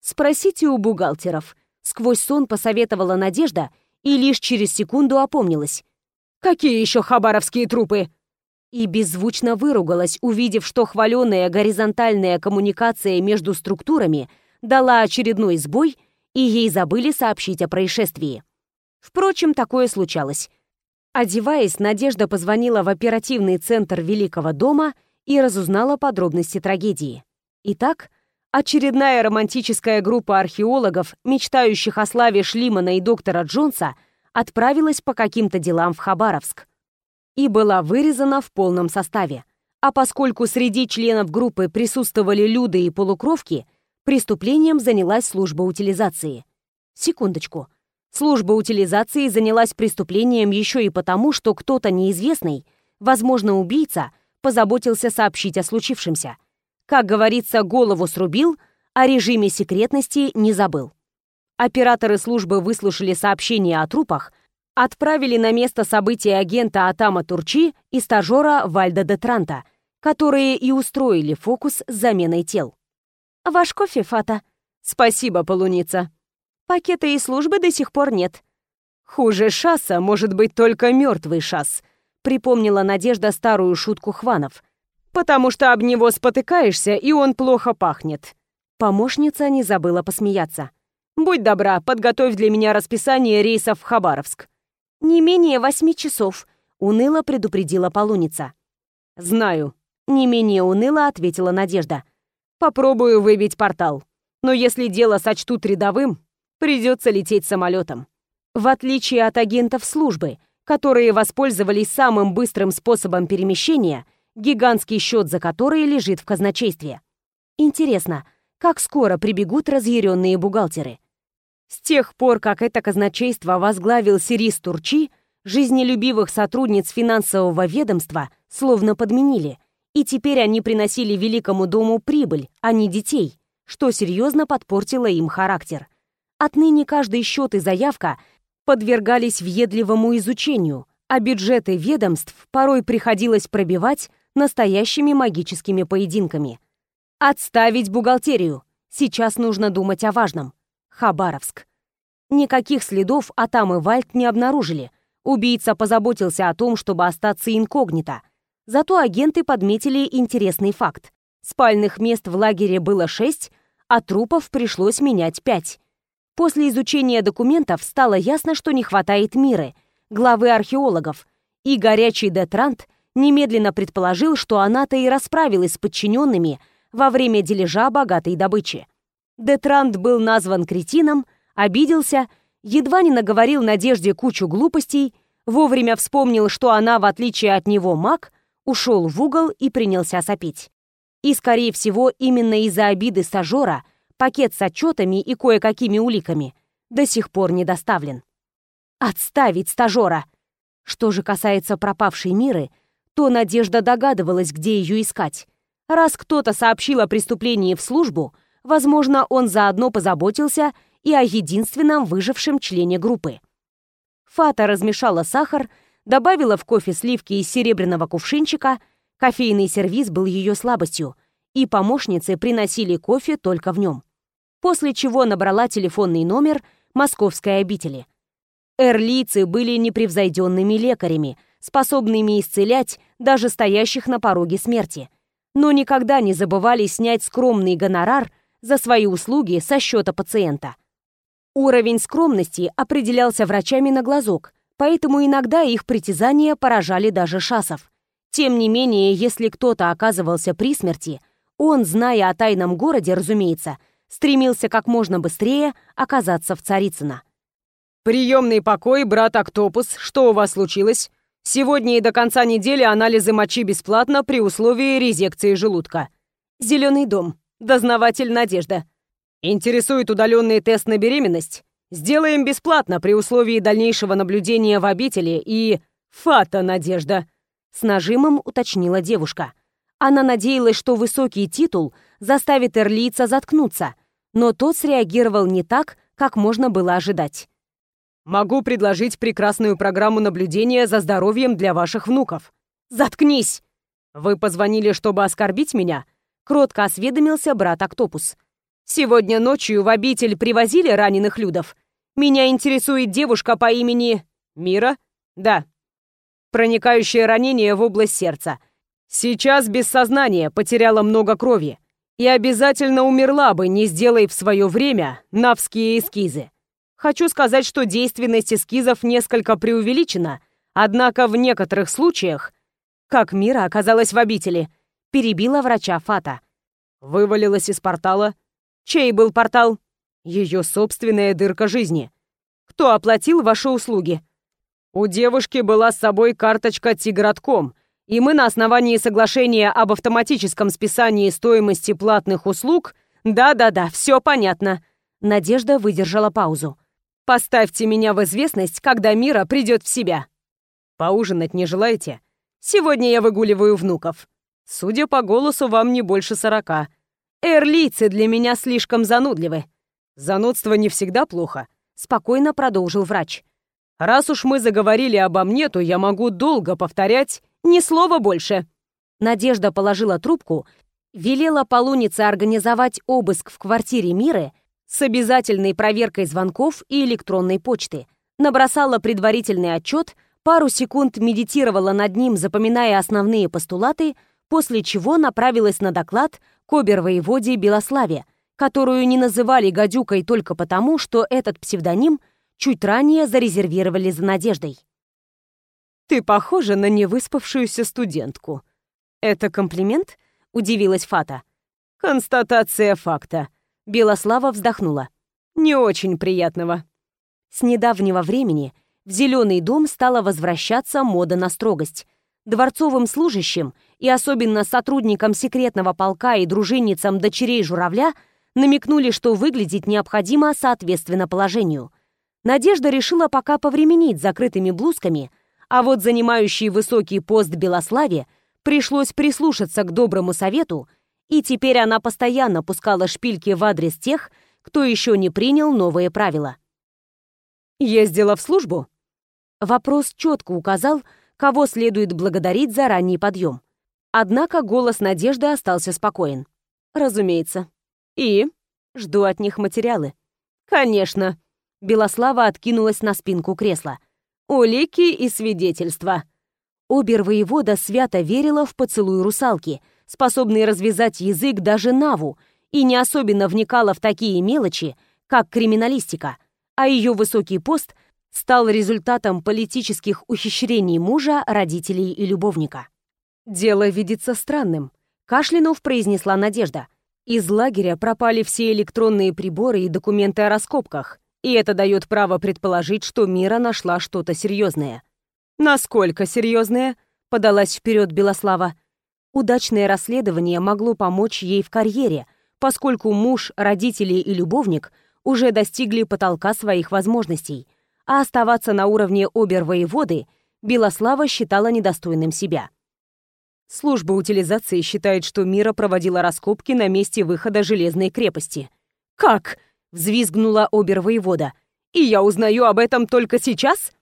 Спросите у бухгалтеров. Сквозь сон посоветовала Надежда и лишь через секунду опомнилась. «Какие еще хабаровские трупы?» И беззвучно выругалась, увидев, что хваленая горизонтальная коммуникация между структурами дала очередной сбой, и ей забыли сообщить о происшествии. Впрочем, такое случалось. Одеваясь, Надежда позвонила в оперативный центр Великого дома и разузнала подробности трагедии. Итак, Очередная романтическая группа археологов, мечтающих о славе Шлимана и доктора Джонса, отправилась по каким-то делам в Хабаровск и была вырезана в полном составе. А поскольку среди членов группы присутствовали люды и полукровки, преступлением занялась служба утилизации. Секундочку. Служба утилизации занялась преступлением еще и потому, что кто-то неизвестный, возможно, убийца, позаботился сообщить о случившемся – как говорится, голову срубил, о режиме секретности не забыл. Операторы службы выслушали сообщение о трупах, отправили на место события агента Атама Турчи и стажера Вальда де Транта, которые и устроили фокус с заменой тел. «Ваш кофе, Фата». «Спасибо, полуница». «Пакета из службы до сих пор нет». «Хуже шасса может быть только мертвый шасс», припомнила Надежда старую шутку Хванов потому что об него спотыкаешься, и он плохо пахнет». Помощница не забыла посмеяться. «Будь добра, подготовь для меня расписание рейсов в Хабаровск». «Не менее восьми часов», — уныло предупредила полуница. «Знаю», — не менее уныло ответила Надежда. «Попробую выбить портал. Но если дело сочтут рядовым, придется лететь самолетом». В отличие от агентов службы, которые воспользовались самым быстрым способом перемещения — гигантский счет за который лежит в казначействе. Интересно, как скоро прибегут разъяренные бухгалтеры? С тех пор, как это казначейство возглавил Сирис Турчи, жизнелюбивых сотрудниц финансового ведомства словно подменили, и теперь они приносили Великому дому прибыль, а не детей, что серьезно подпортило им характер. Отныне каждый счет и заявка подвергались въедливому изучению, а бюджеты ведомств порой приходилось пробивать настоящими магическими поединками. Отставить бухгалтерию. Сейчас нужно думать о важном. Хабаровск. Никаких следов Атам и Вальд не обнаружили. Убийца позаботился о том, чтобы остаться инкогнито. Зато агенты подметили интересный факт. Спальных мест в лагере было шесть, а трупов пришлось менять пять. После изучения документов стало ясно, что не хватает Миры, главы археологов, и горячий Детрант немедленно предположил, что она-то и расправилась с подчиненными во время дележа богатой добычи. Детрант был назван кретином, обиделся, едва не наговорил Надежде кучу глупостей, вовремя вспомнил, что она, в отличие от него, маг, ушел в угол и принялся сопеть. И, скорее всего, именно из-за обиды стажера пакет с отчетами и кое-какими уликами до сих пор не доставлен. Отставить стажера! Что же касается пропавшей Миры, то Надежда догадывалась, где ее искать. Раз кто-то сообщил о преступлении в службу, возможно, он заодно позаботился и о единственном выжившем члене группы. Фата размешала сахар, добавила в кофе сливки из серебряного кувшинчика, кофейный сервиз был ее слабостью, и помощницы приносили кофе только в нем. После чего набрала телефонный номер московской обители. Эрлийцы были непревзойденными лекарями – способными исцелять даже стоящих на пороге смерти, но никогда не забывали снять скромный гонорар за свои услуги со счета пациента. Уровень скромности определялся врачами на глазок, поэтому иногда их притязания поражали даже шасов. Тем не менее, если кто-то оказывался при смерти, он, зная о тайном городе, разумеется, стремился как можно быстрее оказаться в Царицыно. «Приемный покой, брат Октопус, что у вас случилось?» Сегодня и до конца недели анализы мочи бесплатно при условии резекции желудка. Зеленый дом. Дознаватель Надежда. Интересует удаленный тест на беременность? Сделаем бесплатно при условии дальнейшего наблюдения в обители и... Фата Надежда. С нажимом уточнила девушка. Она надеялась, что высокий титул заставит Эрлица заткнуться, но тот среагировал не так, как можно было ожидать. «Могу предложить прекрасную программу наблюдения за здоровьем для ваших внуков». «Заткнись!» «Вы позвонили, чтобы оскорбить меня?» Кротко осведомился брат Октопус. «Сегодня ночью в обитель привозили раненых людов. Меня интересует девушка по имени... Мира? Да. Проникающее ранение в область сердца. Сейчас без сознания, потеряла много крови. И обязательно умерла бы, не сделай в свое время навские эскизы. Хочу сказать, что действенность эскизов несколько преувеличена, однако в некоторых случаях, как Мира оказалась в обители, перебила врача Фата. Вывалилась из портала. Чей был портал? Ее собственная дырка жизни. Кто оплатил ваши услуги? У девушки была с собой карточка Тигратком, и мы на основании соглашения об автоматическом списании стоимости платных услуг... Да-да-да, все понятно. Надежда выдержала паузу. Поставьте меня в известность, когда Мира придет в себя. Поужинать не желаете? Сегодня я выгуливаю внуков. Судя по голосу, вам не больше сорока. Эрлицы для меня слишком занудливы. Занудство не всегда плохо, спокойно продолжил врач. Раз уж мы заговорили обо мне, то я могу долго повторять ни слова больше. Надежда положила трубку, велела полунице организовать обыск в квартире Миры с обязательной проверкой звонков и электронной почты, набросала предварительный отчет, пару секунд медитировала над ним, запоминая основные постулаты, после чего направилась на доклад к обер-воеводе Белославе, которую не называли «гадюкой» только потому, что этот псевдоним чуть ранее зарезервировали за Надеждой. «Ты похожа на невыспавшуюся студентку». «Это комплимент?» — удивилась Фата. «Констатация факта», Белослава вздохнула. «Не очень приятного». С недавнего времени в Зеленый дом стала возвращаться мода на строгость. Дворцовым служащим и особенно сотрудникам секретного полка и дружинницам дочерей журавля намекнули, что выглядеть необходимо соответственно положению. Надежда решила пока повременить закрытыми блузками, а вот занимающий высокий пост Белославе пришлось прислушаться к доброму совету – и теперь она постоянно пускала шпильки в адрес тех, кто еще не принял новые правила. «Ездила в службу?» Вопрос четко указал, кого следует благодарить за ранний подъем. Однако голос Надежды остался спокоен. «Разумеется. И? Жду от них материалы». «Конечно». Белослава откинулась на спинку кресла. «Улики и свидетельства». Обер-воевода свято верила в поцелуй русалки — способный развязать язык даже Наву, и не особенно вникала в такие мелочи, как криминалистика, а ее высокий пост стал результатом политических ухищрений мужа, родителей и любовника. «Дело видится странным», — кашлянув произнесла Надежда. «Из лагеря пропали все электронные приборы и документы о раскопках, и это дает право предположить, что Мира нашла что-то серьезное». «Насколько серьезное?» — подалась вперед Белослава. Удачное расследование могло помочь ей в карьере, поскольку муж, родители и любовник уже достигли потолка своих возможностей, а оставаться на уровне обер-воеводы Белослава считала недостойным себя. Служба утилизации считает, что Мира проводила раскопки на месте выхода Железной крепости. «Как?» — взвизгнула обер-воевода. «И я узнаю об этом только сейчас?»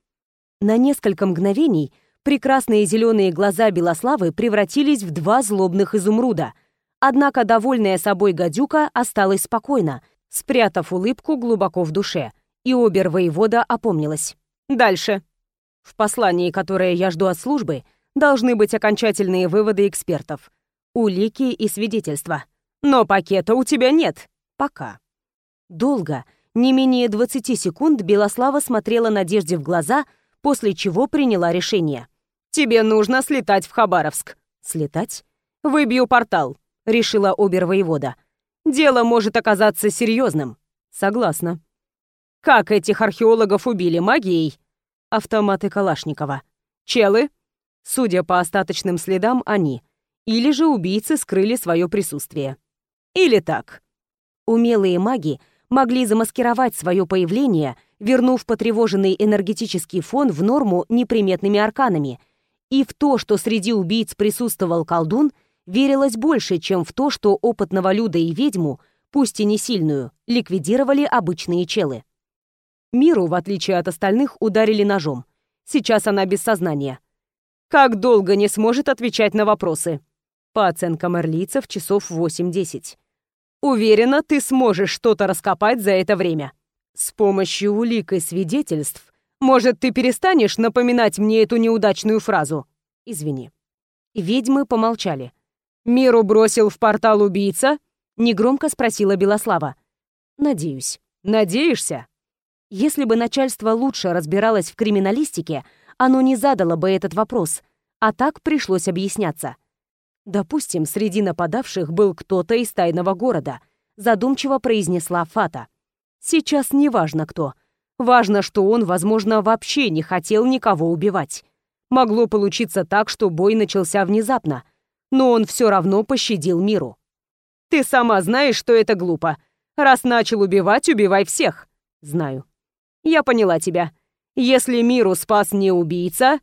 На несколько мгновений прекрасные зеленые глаза Белославы превратились в два злобных изумруда. Однако довольная собой гадюка осталась спокойна, спрятав улыбку глубоко в душе, и обер-воевода опомнилась. Дальше. В послании, которое я жду от службы, должны быть окончательные выводы экспертов, улики и свидетельства. Но пакета у тебя нет. Пока. Долго, не менее 20 секунд, Белослава смотрела Надежде в глаза, после чего приняла решение. Тебе нужно слетать в Хабаровск». «Слетать?» «Выбью портал», — решила обер-воевода. «Дело может оказаться серьезным». «Согласна». «Как этих археологов убили магией?» «Автоматы Калашникова». Челы? Судя по остаточным следам, они. Или же убийцы скрыли свое присутствие. Или так. Умелые маги могли замаскировать свое появление, вернув потревоженный энергетический фон в норму неприметными арканами. И в то, что среди убийц присутствовал колдун, верилось больше, чем в то, что опытного Люда и ведьму, пусть и не сильную, ликвидировали обычные челы. Миру, в отличие от остальных, ударили ножом. Сейчас она без сознания. Как долго не сможет отвечать на вопросы? По оценкам эрлийцев, часов 8-10. Уверена, ты сможешь что-то раскопать за это время. С помощью улик и свидетельств. Может, ты перестанешь напоминать мне эту неудачную фразу? Извини. Ведьмы помолчали. «Миру бросил в портал убийца?» — негромко спросила Белослава. «Надеюсь». «Надеешься?» Если бы начальство лучше разбиралось в криминалистике, оно не задало бы этот вопрос, а так пришлось объясняться. Допустим, среди нападавших был кто-то из тайного города, задумчиво произнесла Фата. Сейчас не важно кто. Важно, что он, возможно, вообще не хотел никого убивать. Могло получиться так, что бой начался внезапно, но он все равно пощадил миру. «Ты сама знаешь, что это глупо. Раз начал убивать, убивай всех». «Знаю». «Я поняла тебя. Если миру спас не убийца,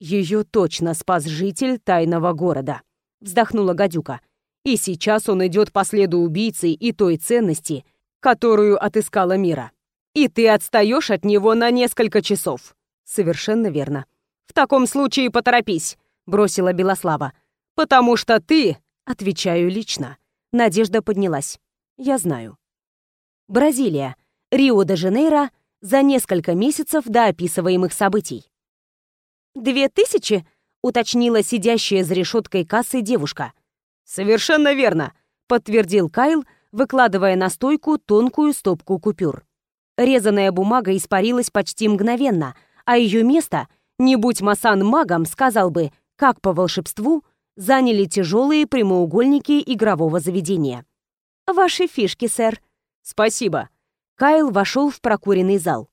ее точно спас житель тайного города», — вздохнула гадюка. «И сейчас он идет по следу убийцы и той ценности, которую отыскала мира. И ты отстаешь от него на несколько часов». «Совершенно верно». «В таком случае поторопись», — бросила Белослава. «Потому что ты...» Отвечаю лично. Надежда поднялась. Я знаю. Бразилия. Рио-де-Жанейро. За несколько месяцев до описываемых событий. «Две тысячи?» — уточнила сидящая за решеткой кассы девушка. «Совершенно верно», — подтвердил Кайл, выкладывая на стойку тонкую стопку купюр. Резаная бумага испарилась почти мгновенно, а ее место, не будь Масан магом, сказал бы, как по волшебству, заняли тяжелые прямоугольники игрового заведения. «Ваши фишки, сэр». «Спасибо». Кайл вошел в прокуренный зал.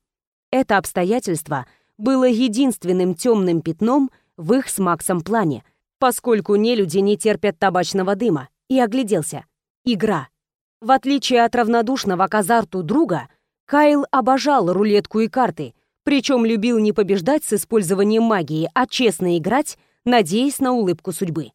Это обстоятельство было единственным темным пятном в их с Максом плане, поскольку нелюди не терпят табачного дыма, и огляделся. Игра. В отличие от равнодушного к азарту друга, Кайл обожал рулетку и карты, причем любил не побеждать с использованием магии, а честно играть надеясь на улыбку судьбы.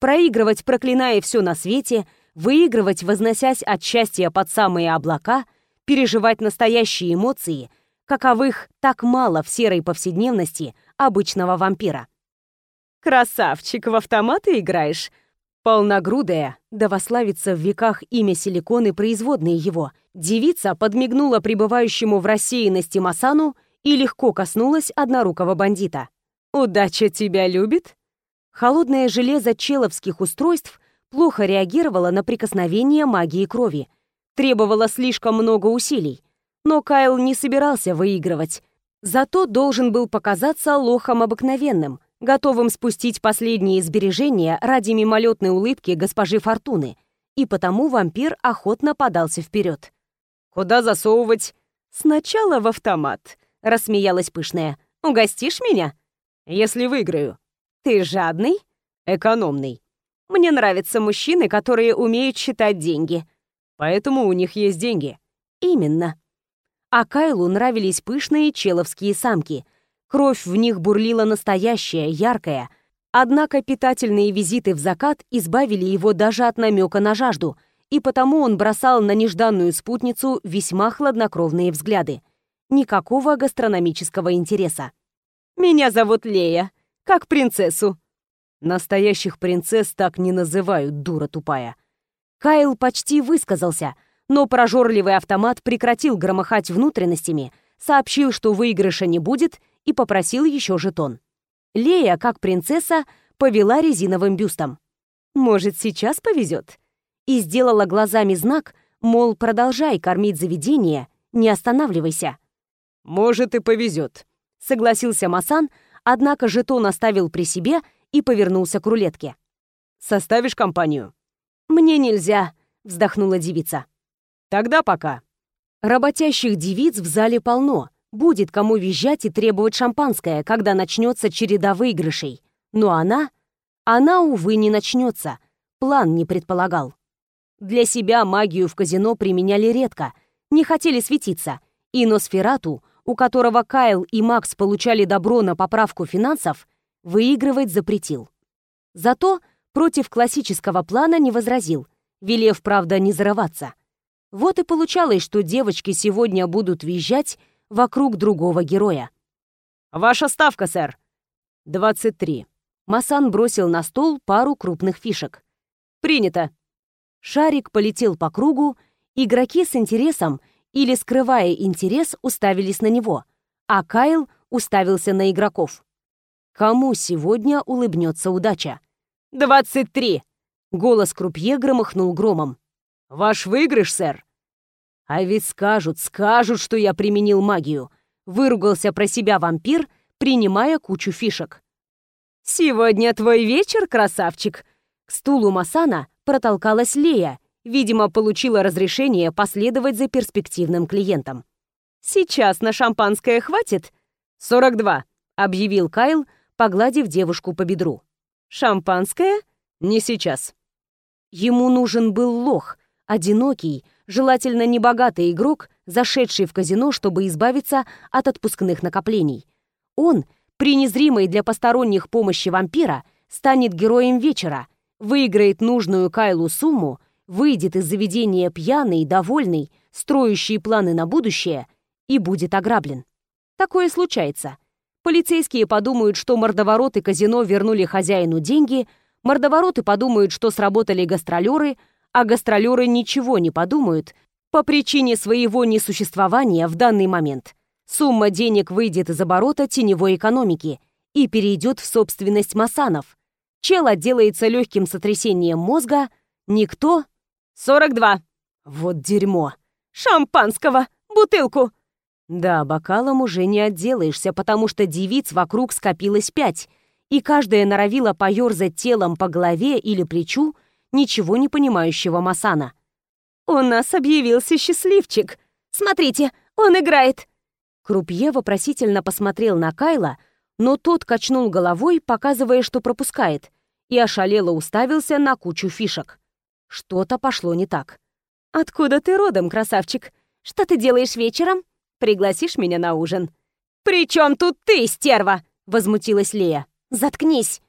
Проигрывать, проклиная все на свете, выигрывать, возносясь от счастья под самые облака, переживать настоящие эмоции, каковых так мало в серой повседневности обычного вампира. «Красавчик, в автоматы играешь?» Полногрудая, да вославится в веках имя силикон и производные его, девица подмигнула пребывающему в рассеянности Масану и легко коснулась однорукого бандита. «Удача тебя любит?» Холодное железо человских устройств плохо реагировало на прикосновение магии крови. Требовало слишком много усилий. Но Кайл не собирался выигрывать. Зато должен был показаться лохом обыкновенным, готовым спустить последние сбережения ради мимолетной улыбки госпожи Фортуны. И потому вампир охотно подался вперед. «Куда засовывать?» «Сначала в автомат», — рассмеялась пышная. «Угостишь меня?» если выиграю. Ты жадный? Экономный. Мне нравятся мужчины, которые умеют считать деньги. Поэтому у них есть деньги. Именно. А Кайлу нравились пышные человские самки. Кровь в них бурлила настоящая, яркая. Однако питательные визиты в закат избавили его даже от намека на жажду, и потому он бросал на нежданную спутницу весьма хладнокровные взгляды. Никакого гастрономического интереса. Меня зовут Лея, как принцессу». Настоящих принцесс так не называют, дура тупая. Кайл почти высказался, но прожорливый автомат прекратил громыхать внутренностями, сообщил, что выигрыша не будет, и попросил еще жетон. Лея, как принцесса, повела резиновым бюстом. «Может, сейчас повезет?» И сделала глазами знак, мол, продолжай кормить заведение, не останавливайся. «Может, и повезет», согласился Масан, однако жетон оставил при себе и повернулся к рулетке. «Составишь компанию?» «Мне нельзя», — вздохнула девица. «Тогда пока». Работящих девиц в зале полно, Будет кому визжать и требовать шампанское, когда начнется череда выигрышей. Но она... Она, увы, не начнется. План не предполагал. Для себя магию в казино применяли редко, не хотели светиться. И Носферату, у которого Кайл и Макс получали добро на поправку финансов, выигрывать запретил. Зато против классического плана не возразил, велев, правда, не зарываться. Вот и получалось, что девочки сегодня будут визжать вокруг другого героя. «Ваша ставка, сэр!» «23». Масан бросил на стол пару крупных фишек. «Принято!» Шарик полетел по кругу, игроки с интересом или скрывая интерес уставились на него, а Кайл уставился на игроков. Кому сегодня улыбнется удача? «Двадцать три!» Голос крупье громыхнул громом. «Ваш выигрыш, сэр!» «А ведь скажут, скажут, что я применил магию!» Выругался про себя вампир, принимая кучу фишек. «Сегодня твой вечер, красавчик!» К стулу Масана протолкалась Лея, видимо, получила разрешение последовать за перспективным клиентом. «Сейчас на шампанское хватит?» «Сорок два», — объявил Кайл, погладив девушку по бедру. «Шампанское? Не сейчас». Ему нужен был лох, одинокий, желательно небогатый игрок, зашедший в казино, чтобы избавиться от отпускных накоплений. Он, при незримой для посторонних помощи вампира, станет героем вечера, выиграет нужную Кайлу сумму, выйдет из заведения пьяный, довольный, строящий планы на будущее и будет ограблен. Такое случается. Полицейские подумают, что мордовороты казино вернули хозяину деньги, мордовороты подумают, что сработали гастролеры – а гастролеры ничего не подумают по причине своего несуществования в данный момент. Сумма денег выйдет из оборота теневой экономики и перейдет в собственность Масанов. Чел отделается легким сотрясением мозга, никто... 42. Вот дерьмо. Шампанского! Бутылку! Да, бокалом уже не отделаешься, потому что девиц вокруг скопилось пять, и каждая норовила поерзать телом по голове или плечу, ничего не понимающего Масана. «У нас объявился счастливчик! Смотрите, он играет!» Крупье вопросительно посмотрел на Кайла, но тот качнул головой, показывая, что пропускает, и ошалело уставился на кучу фишек. Что-то пошло не так. «Откуда ты родом, красавчик? Что ты делаешь вечером? Пригласишь меня на ужин?» «При чем тут ты, стерва?» — возмутилась Лея. «Заткнись!»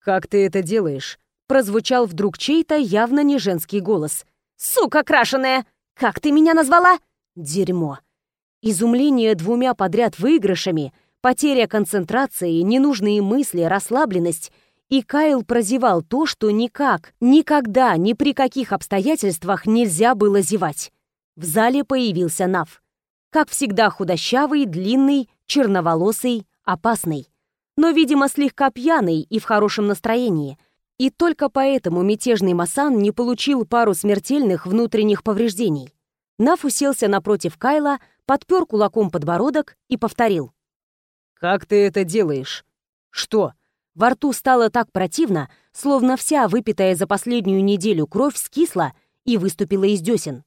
«Как ты это делаешь?» прозвучал вдруг чей-то явно не женский голос. «Сука крашеная! Как ты меня назвала?» Дерьмо. Изумление двумя подряд выигрышами, потеря концентрации, ненужные мысли, расслабленность. И Кайл прозевал то, что никак, никогда, ни при каких обстоятельствах нельзя было зевать. В зале появился Нав. Как всегда худощавый, длинный, черноволосый, опасный. Но, видимо, слегка пьяный и в хорошем настроении – и только поэтому мятежный Масан не получил пару смертельных внутренних повреждений. Наф уселся напротив Кайла, подпер кулаком подбородок и повторил. «Как ты это делаешь?» «Что?» Во рту стало так противно, словно вся выпитая за последнюю неделю кровь скисла и выступила из десен.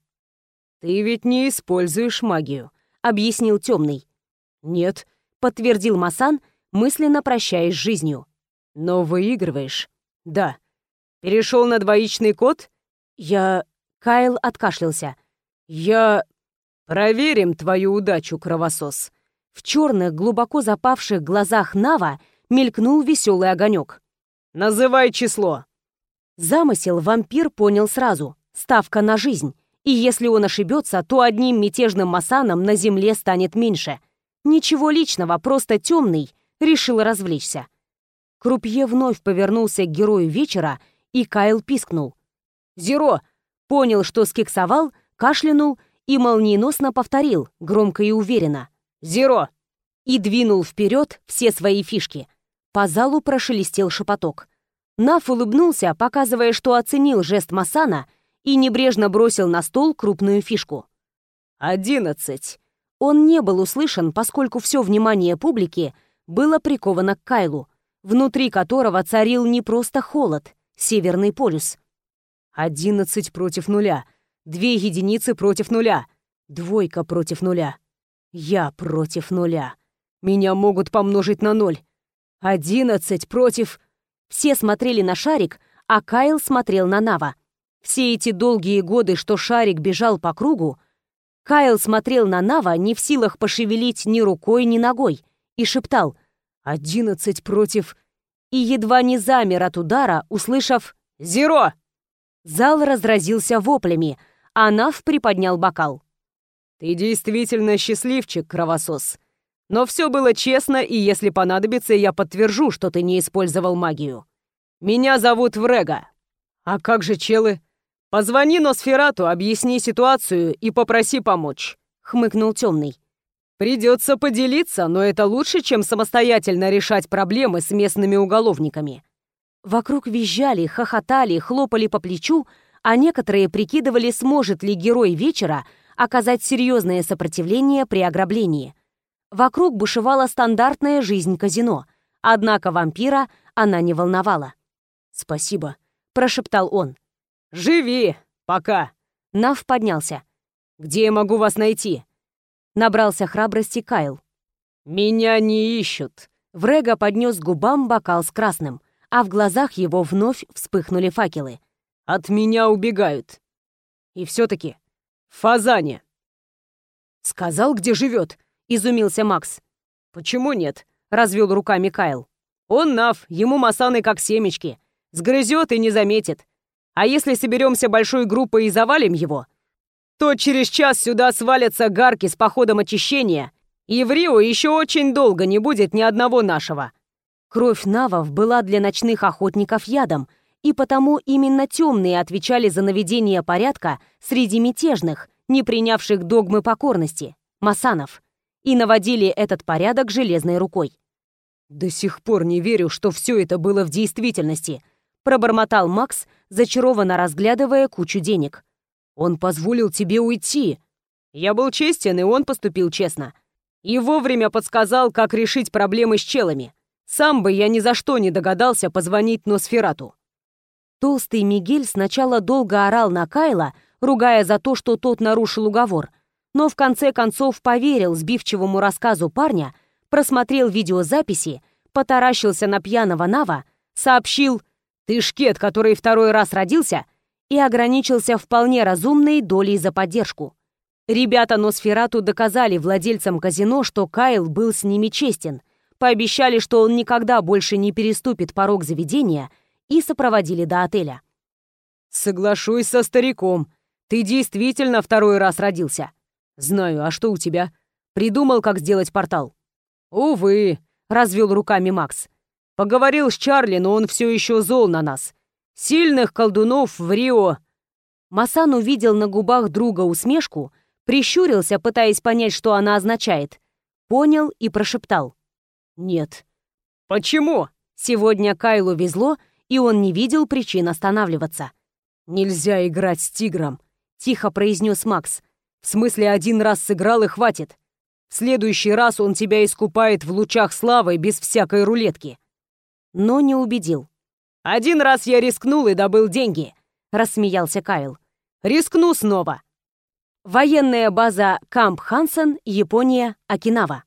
«Ты ведь не используешь магию», — объяснил темный. «Нет», — подтвердил Масан, мысленно прощаясь с жизнью. «Но выигрываешь». «Да». «Перешел на двоичный код?» «Я...» Кайл откашлялся. «Я...» «Проверим твою удачу, кровосос». В черных, глубоко запавших глазах Нава мелькнул веселый огонек. «Называй число». Замысел вампир понял сразу. Ставка на жизнь. И если он ошибется, то одним мятежным масаном на земле станет меньше. Ничего личного, просто темный, решил развлечься. Крупье вновь повернулся к герою вечера, и Кайл пискнул. «Зеро!» Понял, что скексовал, кашлянул и молниеносно повторил, громко и уверенно. «Зеро!» И двинул вперед все свои фишки. По залу прошелестел шепоток. Наф улыбнулся, показывая, что оценил жест Масана, и небрежно бросил на стол крупную фишку. «Одиннадцать!» Он не был услышан, поскольку все внимание публики было приковано к Кайлу, внутри которого царил не просто холод, Северный полюс. Одиннадцать против нуля. Две единицы против нуля. Двойка против нуля. Я против нуля. Меня могут помножить на ноль. Одиннадцать против... Все смотрели на шарик, а Кайл смотрел на Нава. Все эти долгие годы, что шарик бежал по кругу, Кайл смотрел на Нава, не в силах пошевелить ни рукой, ни ногой, и шептал «Одиннадцать против...» и едва не замер от удара, услышав «Зеро!». Зал разразился воплями, а Нав приподнял бокал. «Ты действительно счастливчик, кровосос. Но все было честно, и если понадобится, я подтвержу, что ты не использовал магию. Меня зовут Врега. А как же челы? Позвони Носферату, объясни ситуацию и попроси помочь», — хмыкнул темный. «Придется поделиться, но это лучше, чем самостоятельно решать проблемы с местными уголовниками». Вокруг визжали, хохотали, хлопали по плечу, а некоторые прикидывали, сможет ли герой вечера оказать серьезное сопротивление при ограблении. Вокруг бушевала стандартная жизнь казино, однако вампира она не волновала. «Спасибо», — прошептал он. «Живи! Пока!» Нав поднялся. «Где я могу вас найти?» Набрался храбрости Кайл. «Меня не ищут!» Врега поднес к губам бокал с красным, а в глазах его вновь вспыхнули факелы. «От меня убегают!» «И все-таки Фазане!» «Сказал, где живет?» — изумился Макс. «Почему нет?» — развел руками Кайл. «Он Нав, ему масаны как семечки. Сгрызет и не заметит. А если соберемся большой группой и завалим его, то через час сюда свалятся гарки с походом очищения, и в Рио еще очень долго не будет ни одного нашего». Кровь навов была для ночных охотников ядом, и потому именно темные отвечали за наведение порядка среди мятежных, не принявших догмы покорности, масанов, и наводили этот порядок железной рукой. «До сих пор не верю, что все это было в действительности», пробормотал Макс, зачарованно разглядывая кучу денег. «Он позволил тебе уйти. Я был честен, и он поступил честно. И вовремя подсказал, как решить проблемы с челами. Сам бы я ни за что не догадался позвонить Носферату». Толстый Мигель сначала долго орал на Кайла, ругая за то, что тот нарушил уговор, но в конце концов поверил сбивчивому рассказу парня, просмотрел видеозаписи, потаращился на пьяного Нава, сообщил ты шкет, который второй раз родился, и ограничился вполне разумной долей за поддержку. Ребята Носферату доказали владельцам казино, что Кайл был с ними честен, пообещали, что он никогда больше не переступит порог заведения и сопроводили до отеля. «Соглашусь со стариком. Ты действительно второй раз родился. Знаю, а что у тебя? Придумал, как сделать портал?» «Увы», — развел руками Макс. Поговорил с Чарли, но он все еще зол на нас. Сильных колдунов в Рио...» Масан увидел на губах друга усмешку, прищурился, пытаясь понять, что она означает. Понял и прошептал. «Нет». «Почему?» Сегодня Кайлу везло, и он не видел причин останавливаться. «Нельзя играть с тигром», — тихо произнес Макс. «В смысле, один раз сыграл и хватит. В следующий раз он тебя искупает в лучах славы без всякой рулетки» но не убедил. «Один раз я рискнул и добыл деньги», — рассмеялся Кайл. «Рискну снова». Военная база Камп Хансен, Япония, Окинава.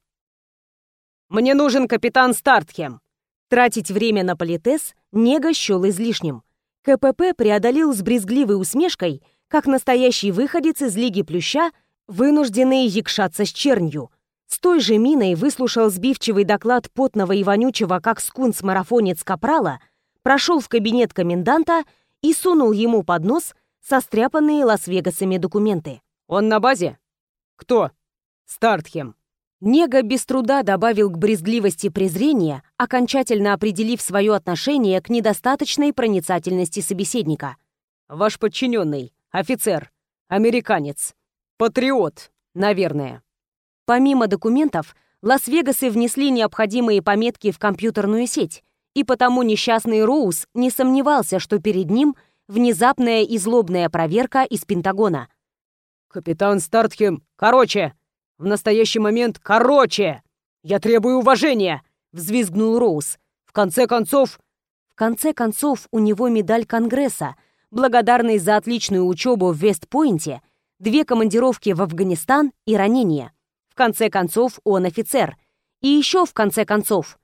«Мне нужен капитан Стартхем». Тратить время на политес Нега счел излишним. КПП преодолел с брезгливой усмешкой, как настоящий выходец из Лиги Плюща, вынужденный якшаться с чернью, с той же миной выслушал сбивчивый доклад потного и вонючего, как скунс-марафонец Капрала, прошел в кабинет коменданта и сунул ему под нос состряпанные Лас-Вегасами документы. «Он на базе?» «Кто?» «Стартхем». Нега без труда добавил к брезгливости презрения, окончательно определив свое отношение к недостаточной проницательности собеседника. «Ваш подчиненный, офицер, американец, патриот, наверное». Помимо документов, Лас-Вегасы внесли необходимые пометки в компьютерную сеть, и потому несчастный Роуз не сомневался, что перед ним внезапная и злобная проверка из Пентагона. «Капитан Стартхем, короче! В настоящий момент короче! Я требую уважения!» — взвизгнул Роуз. «В конце концов...» В конце концов, у него медаль Конгресса, благодарный за отличную учебу в Вестпойнте, две командировки в Афганистан и ранение. В конце концов, он офицер. И еще в конце концов.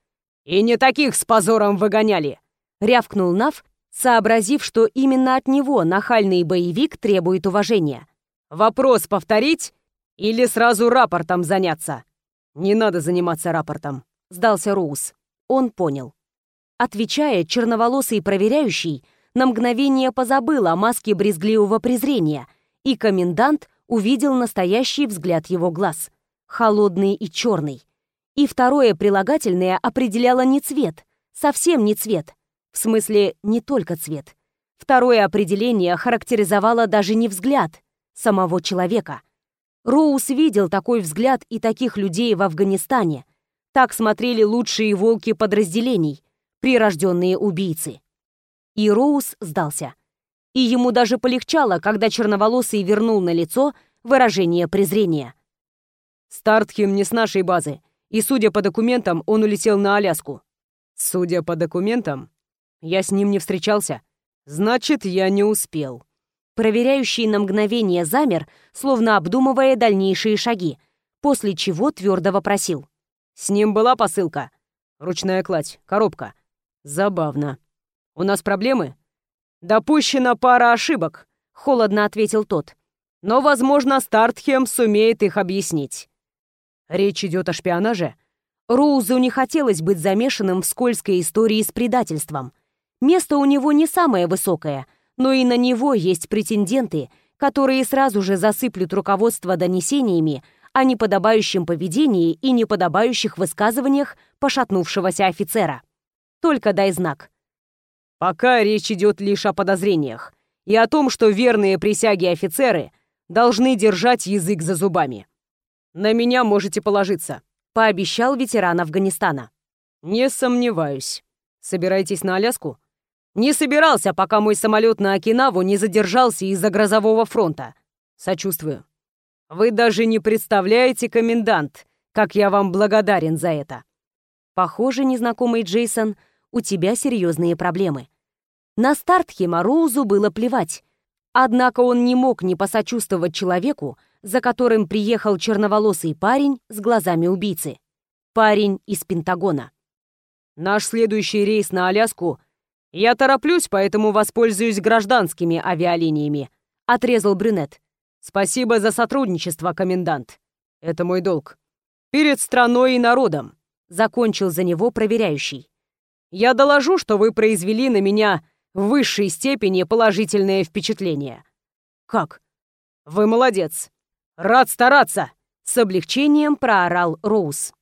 «И не таких с позором выгоняли!» — рявкнул Нав, сообразив, что именно от него нахальный боевик требует уважения. «Вопрос повторить или сразу рапортом заняться?» «Не надо заниматься рапортом», — сдался Роуз. Он понял. Отвечая, черноволосый проверяющий на мгновение позабыл о маске брезгливого презрения, и комендант увидел настоящий взгляд его глаз, холодный и черный. И второе прилагательное определяло не цвет, совсем не цвет, в смысле не только цвет. Второе определение характеризовало даже не взгляд самого человека. Роуз видел такой взгляд и таких людей в Афганистане. Так смотрели лучшие волки подразделений, прирожденные убийцы. И Роуз сдался. И ему даже полегчало, когда черноволосый вернул на лицо выражение презрения. «Стартхим не с нашей базы, и, судя по документам, он улетел на Аляску». «Судя по документам, я с ним не встречался. Значит, я не успел». Проверяющий на мгновение замер, словно обдумывая дальнейшие шаги, после чего твердо вопросил. «С ним была посылка?» «Ручная кладь, коробка». «Забавно. У нас проблемы?» «Допущена пара ошибок», — холодно ответил тот. «Но, возможно, Стартхем сумеет их объяснить». «Речь идет о шпионаже?» Роузу не хотелось быть замешанным в скользкой истории с предательством. Место у него не самое высокое, но и на него есть претенденты, которые сразу же засыплют руководство донесениями о неподобающем поведении и неподобающих высказываниях пошатнувшегося офицера. Только дай знак. Пока речь идет лишь о подозрениях и о том, что верные присяги офицеры должны держать язык за зубами. На меня можете положиться, пообещал ветеран Афганистана. Не сомневаюсь. Собираетесь на Аляску? Не собирался, пока мой самолет на Окинаву не задержался из-за грозового фронта. Сочувствую. Вы даже не представляете, комендант, как я вам благодарен за это. Похоже, незнакомый Джейсон, у тебя серьезные проблемы. На старт Химароузу было плевать. Однако он не мог не посочувствовать человеку, за которым приехал черноволосый парень с глазами убийцы. Парень из Пентагона. «Наш следующий рейс на Аляску. Я тороплюсь, поэтому воспользуюсь гражданскими авиалиниями», — отрезал брюнет. «Спасибо за сотрудничество, комендант. Это мой долг. Перед страной и народом», — закончил за него проверяющий. «Я доложу, что вы произвели на меня в высшей степени положительное впечатление. Как? Вы молодец. Рад стараться, с облегчением проорал Роуз.